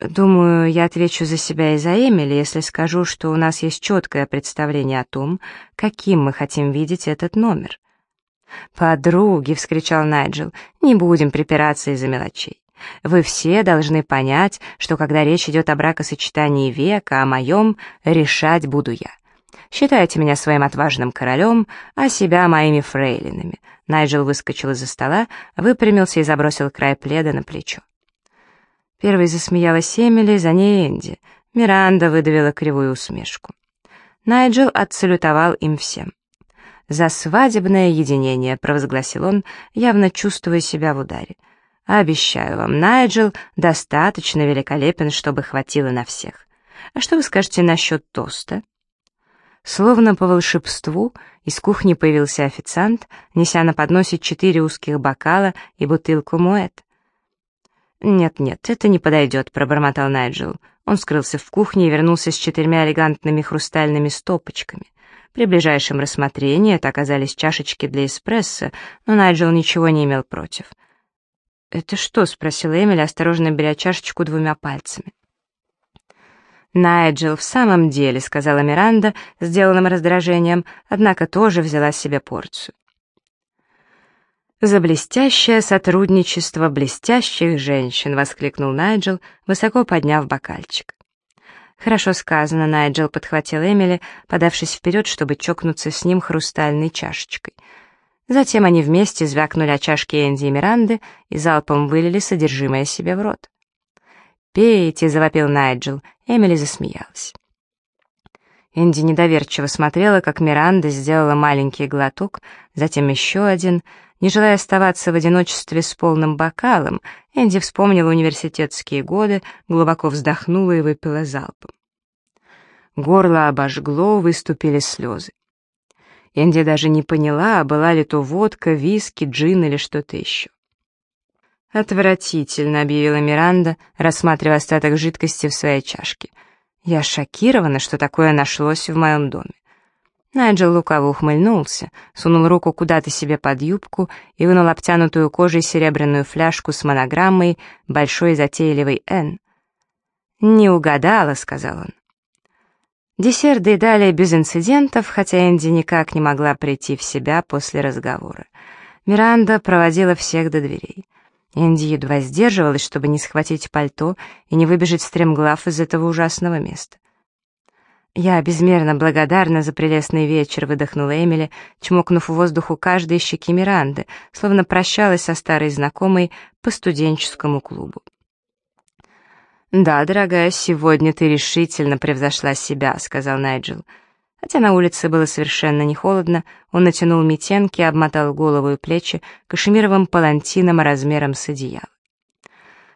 Думаю, я отвечу за себя и за Эмили, если скажу, что у нас есть четкое представление о том, каким мы хотим видеть этот номер. «Подруги!» — вскричал Найджел. «Не будем припираться из-за мелочей. Вы все должны понять, что когда речь идет о бракосочетании века, о моем, решать буду я. Считайте меня своим отважным королем, а себя моими фрейлинами». Найджел выскочил из-за стола, выпрямился и забросил край пледа на плечо. Первой засмеялась Эмили, за ней Энди. Миранда выдавила кривую усмешку. Найджел отсалютовал им всем. «За свадебное единение», — провозгласил он, явно чувствуя себя в ударе. Обещаю вам, Найджел достаточно великолепен, чтобы хватило на всех. А что вы скажете насчет тоста?» Словно по волшебству из кухни появился официант, неся на подносе четыре узких бокала и бутылку муэт. «Нет-нет, это не подойдет», — пробормотал Найджел. Он скрылся в кухне и вернулся с четырьмя элегантными хрустальными стопочками. При ближайшем рассмотрении это оказались чашечки для эспрессо, но Найджел ничего не имел против — «Это что?» — спросила Эмили, осторожно беря чашечку двумя пальцами. «Найджел, в самом деле», — сказала Миранда, сделанным раздражением, однако тоже взяла себе порцию. «За блестящее сотрудничество блестящих женщин!» — воскликнул Найджел, высоко подняв бокальчик. «Хорошо сказано», — Найджел подхватил Эмили, подавшись вперед, чтобы чокнуться с ним хрустальной чашечкой — Затем они вместе звякнули о чашке Энди и Миранды и залпом вылили содержимое себе в рот. «Пейте!» — завопил Найджел. Эмили засмеялась. Энди недоверчиво смотрела, как Миранда сделала маленький глоток, затем еще один. Не желая оставаться в одиночестве с полным бокалом, Энди вспомнила университетские годы, глубоко вздохнула и выпила залпом. Горло обожгло, выступили слезы. Энди даже не поняла, была ли то водка, виски, джин или что-то еще. «Отвратительно», — объявила Миранда, рассматривая остаток жидкости в своей чашке. «Я шокирована, что такое нашлось в моем доме». Найджел лукаво ухмыльнулся, сунул руку куда-то себе под юбку и вынул обтянутую кожей серебряную фляжку с монограммой большой затейливой «Н». «Не угадала», — сказал он. Десерт доедали без инцидентов, хотя Энди никак не могла прийти в себя после разговора. Миранда проводила всех до дверей. Энди едва сдерживалась, чтобы не схватить пальто и не выбежать стремглав из этого ужасного места. «Я безмерно благодарна за прелестный вечер», — выдохнула Эмили, чмокнув в воздуху каждой щеки Миранды, словно прощалась со старой знакомой по студенческому клубу. «Да, дорогая, сегодня ты решительно превзошла себя», — сказал Найджел. Хотя на улице было совершенно не холодно, он натянул метенки, обмотал голову и плечи кашемировым палантином размером с одеяло.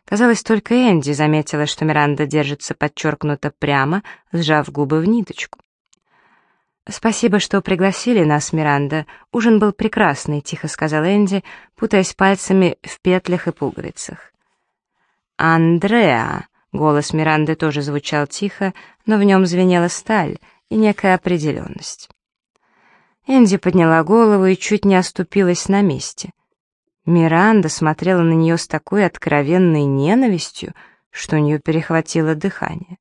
Казалось, только Энди заметила, что Миранда держится подчеркнуто прямо, сжав губы в ниточку. «Спасибо, что пригласили нас, Миранда. Ужин был прекрасный», — тихо сказал Энди, путаясь пальцами в петлях и пуговицах. «Андреа!» — голос Миранды тоже звучал тихо, но в нем звенела сталь и некая определенность. Энди подняла голову и чуть не оступилась на месте. Миранда смотрела на нее с такой откровенной ненавистью, что у нее перехватило дыхание.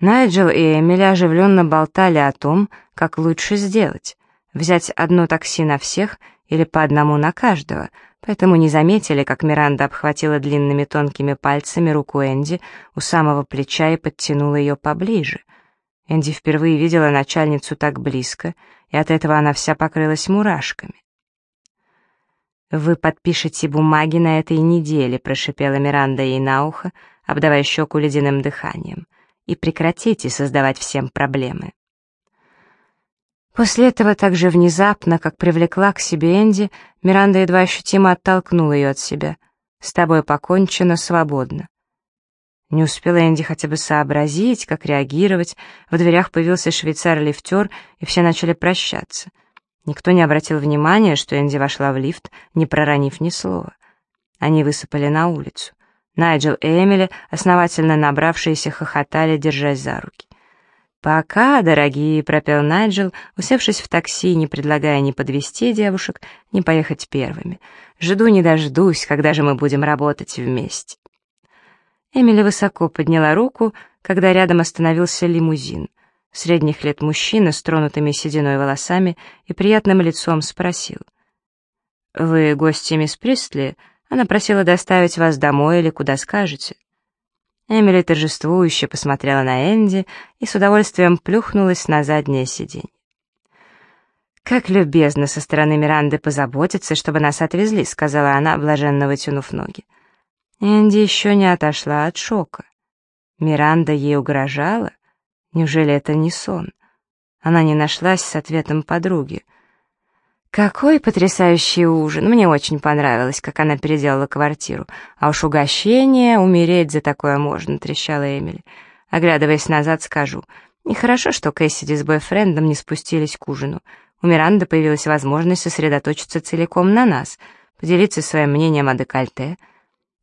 Найджел и Эмили оживленно болтали о том, как лучше сделать, взять одно такси на всех или по одному на каждого, поэтому не заметили, как Миранда обхватила длинными тонкими пальцами руку Энди у самого плеча и подтянула ее поближе. Энди впервые видела начальницу так близко, и от этого она вся покрылась мурашками. «Вы подпишете бумаги на этой неделе», — прошипела Миранда ей на ухо, обдавая щеку ледяным дыханием, «и прекратите создавать всем проблемы». После этого так же внезапно, как привлекла к себе Энди, Миранда едва ощутимо оттолкнула ее от себя. «С тобой покончено свободно». Не успела Энди хотя бы сообразить, как реагировать, в дверях появился швейцар-лифтер, и все начали прощаться — Никто не обратил внимания, что Энди вошла в лифт, не проронив ни слова. Они высыпали на улицу. Найджел и Эмили, основательно набравшиеся, хохотали, держась за руки. «Пока, дорогие», — пропел Найджел, усевшись в такси, не предлагая ни подвести девушек, ни поехать первыми. «Жду не дождусь, когда же мы будем работать вместе». Эмили высоко подняла руку, когда рядом остановился лимузин — средних лет мужчина с тронутыми сединой волосами и приятным лицом спросил. «Вы гости мисс Пристли? Она просила доставить вас домой или куда скажете?» Эмили торжествующе посмотрела на Энди и с удовольствием плюхнулась на заднее сиденье. «Как любезно со стороны Миранды позаботиться, чтобы нас отвезли», — сказала она, блаженно вытянув ноги. Энди еще не отошла от шока. Миранда ей угрожала? Неужели это не сон? Она не нашлась с ответом подруги. «Какой потрясающий ужин! Мне очень понравилось, как она переделала квартиру. А уж угощение, умереть за такое можно», — трещала Эмили. Оглядываясь назад, скажу. Нехорошо, что Кэссиди с бойфрендом не спустились к ужину. У Миранды появилась возможность сосредоточиться целиком на нас, поделиться своим мнением о декольте.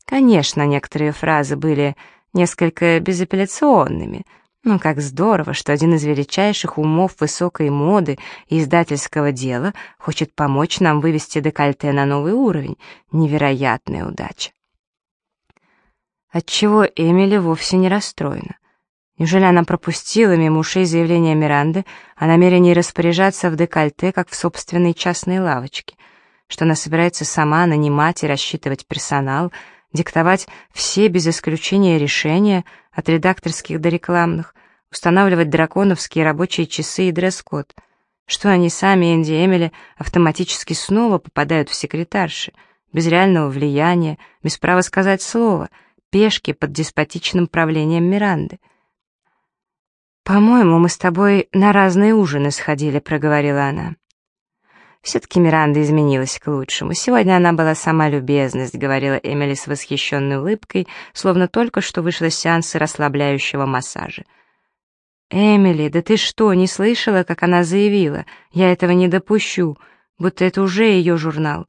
Конечно, некоторые фразы были несколько безапелляционными — ну, как здорово, что один из величайших умов высокой моды и издательского дела хочет помочь нам вывести декольте на новый уровень. Невероятная удача. Отчего Эмили вовсе не расстроена? Неужели она пропустила мимо ушей заявление Миранды о намерении распоряжаться в декольте, как в собственной частной лавочке? Что она собирается сама нанимать и рассчитывать персонал, диктовать все без исключения решения от редакторских до рекламных, устанавливать драконовские рабочие часы и дресс-код, что они сами, Энди и Эмили, автоматически снова попадают в секретарши, без реального влияния, без права сказать слово, пешки под деспотичным правлением Миранды. «По-моему, мы с тобой на разные ужины сходили», — проговорила она. Все-таки Миранда изменилась к лучшему. Сегодня она была сама любезность, говорила Эмили с восхищенной улыбкой, словно только что вышла с сеанса расслабляющего массажа. «Эмили, да ты что, не слышала, как она заявила? Я этого не допущу, будто это уже ее журнал.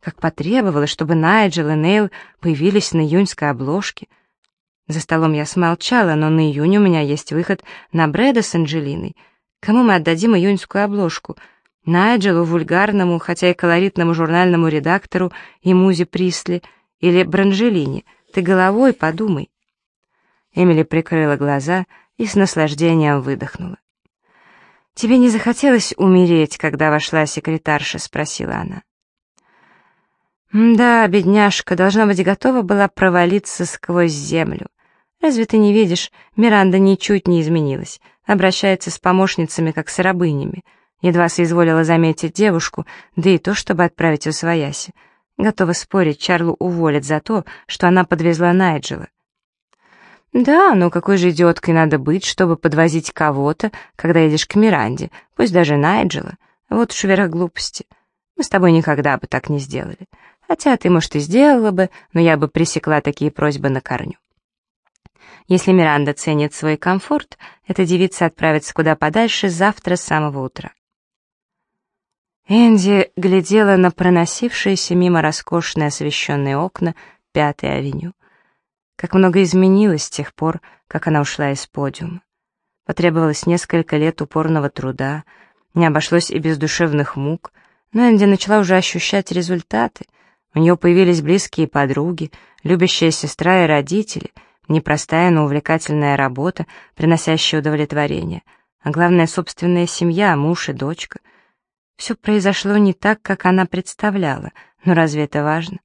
Как потребовала, чтобы Найджел и Нейл появились на июньской обложке. За столом я смолчала, но на июнь у меня есть выход на Брэда с Анджелиной. Кому мы отдадим июньскую обложку?» Найджелу, вульгарному, хотя и колоритному журнальному редактору и музе Присли, или Бранжелине. Ты головой подумай. Эмили прикрыла глаза и с наслаждением выдохнула. «Тебе не захотелось умереть, когда вошла секретарша?» — спросила она. Да, бедняжка, должна быть готова была провалиться сквозь землю. Разве ты не видишь, Миранда ничуть не изменилась, обращается с помощницами, как с рабынями. Едва соизволила заметить девушку, да и то, чтобы отправить в свояси. Готова спорить, Чарлу уволят за то, что она подвезла Найджела. Да, но какой же идиоткой надо быть, чтобы подвозить кого-то, когда едешь к Миранде, пусть даже Найджела. Вот уж верх глупости. Мы с тобой никогда бы так не сделали. Хотя ты, может, и сделала бы, но я бы пресекла такие просьбы на корню. Если Миранда ценит свой комфорт, эта девица отправится куда подальше завтра с самого утра. Энди глядела на проносившиеся мимо роскошные освещенные окна Пятой авеню. Как много изменилось с тех пор, как она ушла из подиума. Потребовалось несколько лет упорного труда, не обошлось и без душевных мук, но Энди начала уже ощущать результаты. У нее появились близкие подруги, любящая сестра и родители, непростая, но увлекательная работа, приносящая удовлетворение, а главное — собственная семья, муж и дочка. Все произошло не так, как она представляла, но разве это важно?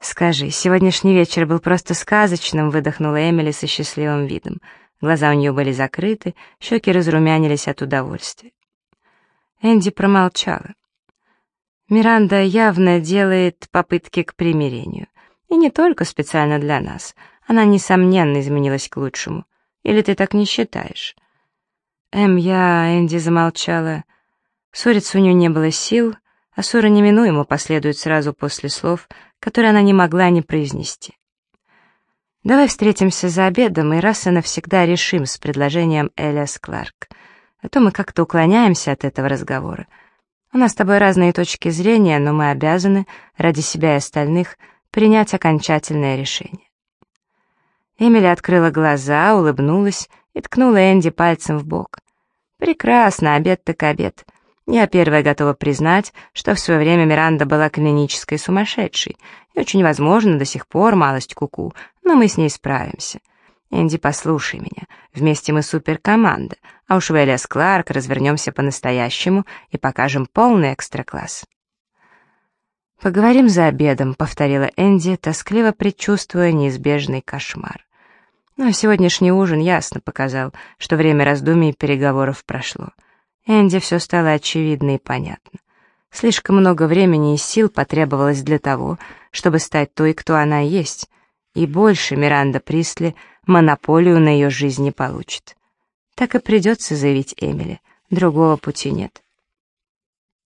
«Скажи, сегодняшний вечер был просто сказочным», — выдохнула Эмили со счастливым видом. Глаза у нее были закрыты, щеки разрумянились от удовольствия. Энди промолчала. Миранда явно делает попытки к примирению. И не только специально для нас. Она, несомненно, изменилась к лучшему. Или ты так не считаешь? Эм, я... Энди замолчала. Ссориться у нее не было сил, а ссора неминуемо последует сразу после слов, которые она не могла не произнести. «Давай встретимся за обедом и раз и навсегда решим с предложением Элиас Кларк. А то мы как-то уклоняемся от этого разговора. У нас с тобой разные точки зрения, но мы обязаны, ради себя и остальных, принять окончательное решение». Эмили открыла глаза, улыбнулась и ткнула Энди пальцем в бок. «Прекрасно, обед так обед. Я первая готова признать, что в свое время Миранда была клинической сумасшедшей, и очень возможно, до сих пор малость куку, -ку, но мы с ней справимся. Энди, послушай меня, вместе мы суперкоманда, а уж в Элиас Кларк развернемся по-настоящему и покажем полный экстра-класс. «Поговорим за обедом», — повторила Энди, тоскливо предчувствуя неизбежный кошмар. Но сегодняшний ужин ясно показал, что время раздумий и переговоров прошло. Энди все стало очевидно и понятно. Слишком много времени и сил потребовалось для того, чтобы стать той, кто она есть, и больше Миранда Присли монополию на ее жизнь не получит. Так и придется заявить Эмили, другого пути нет.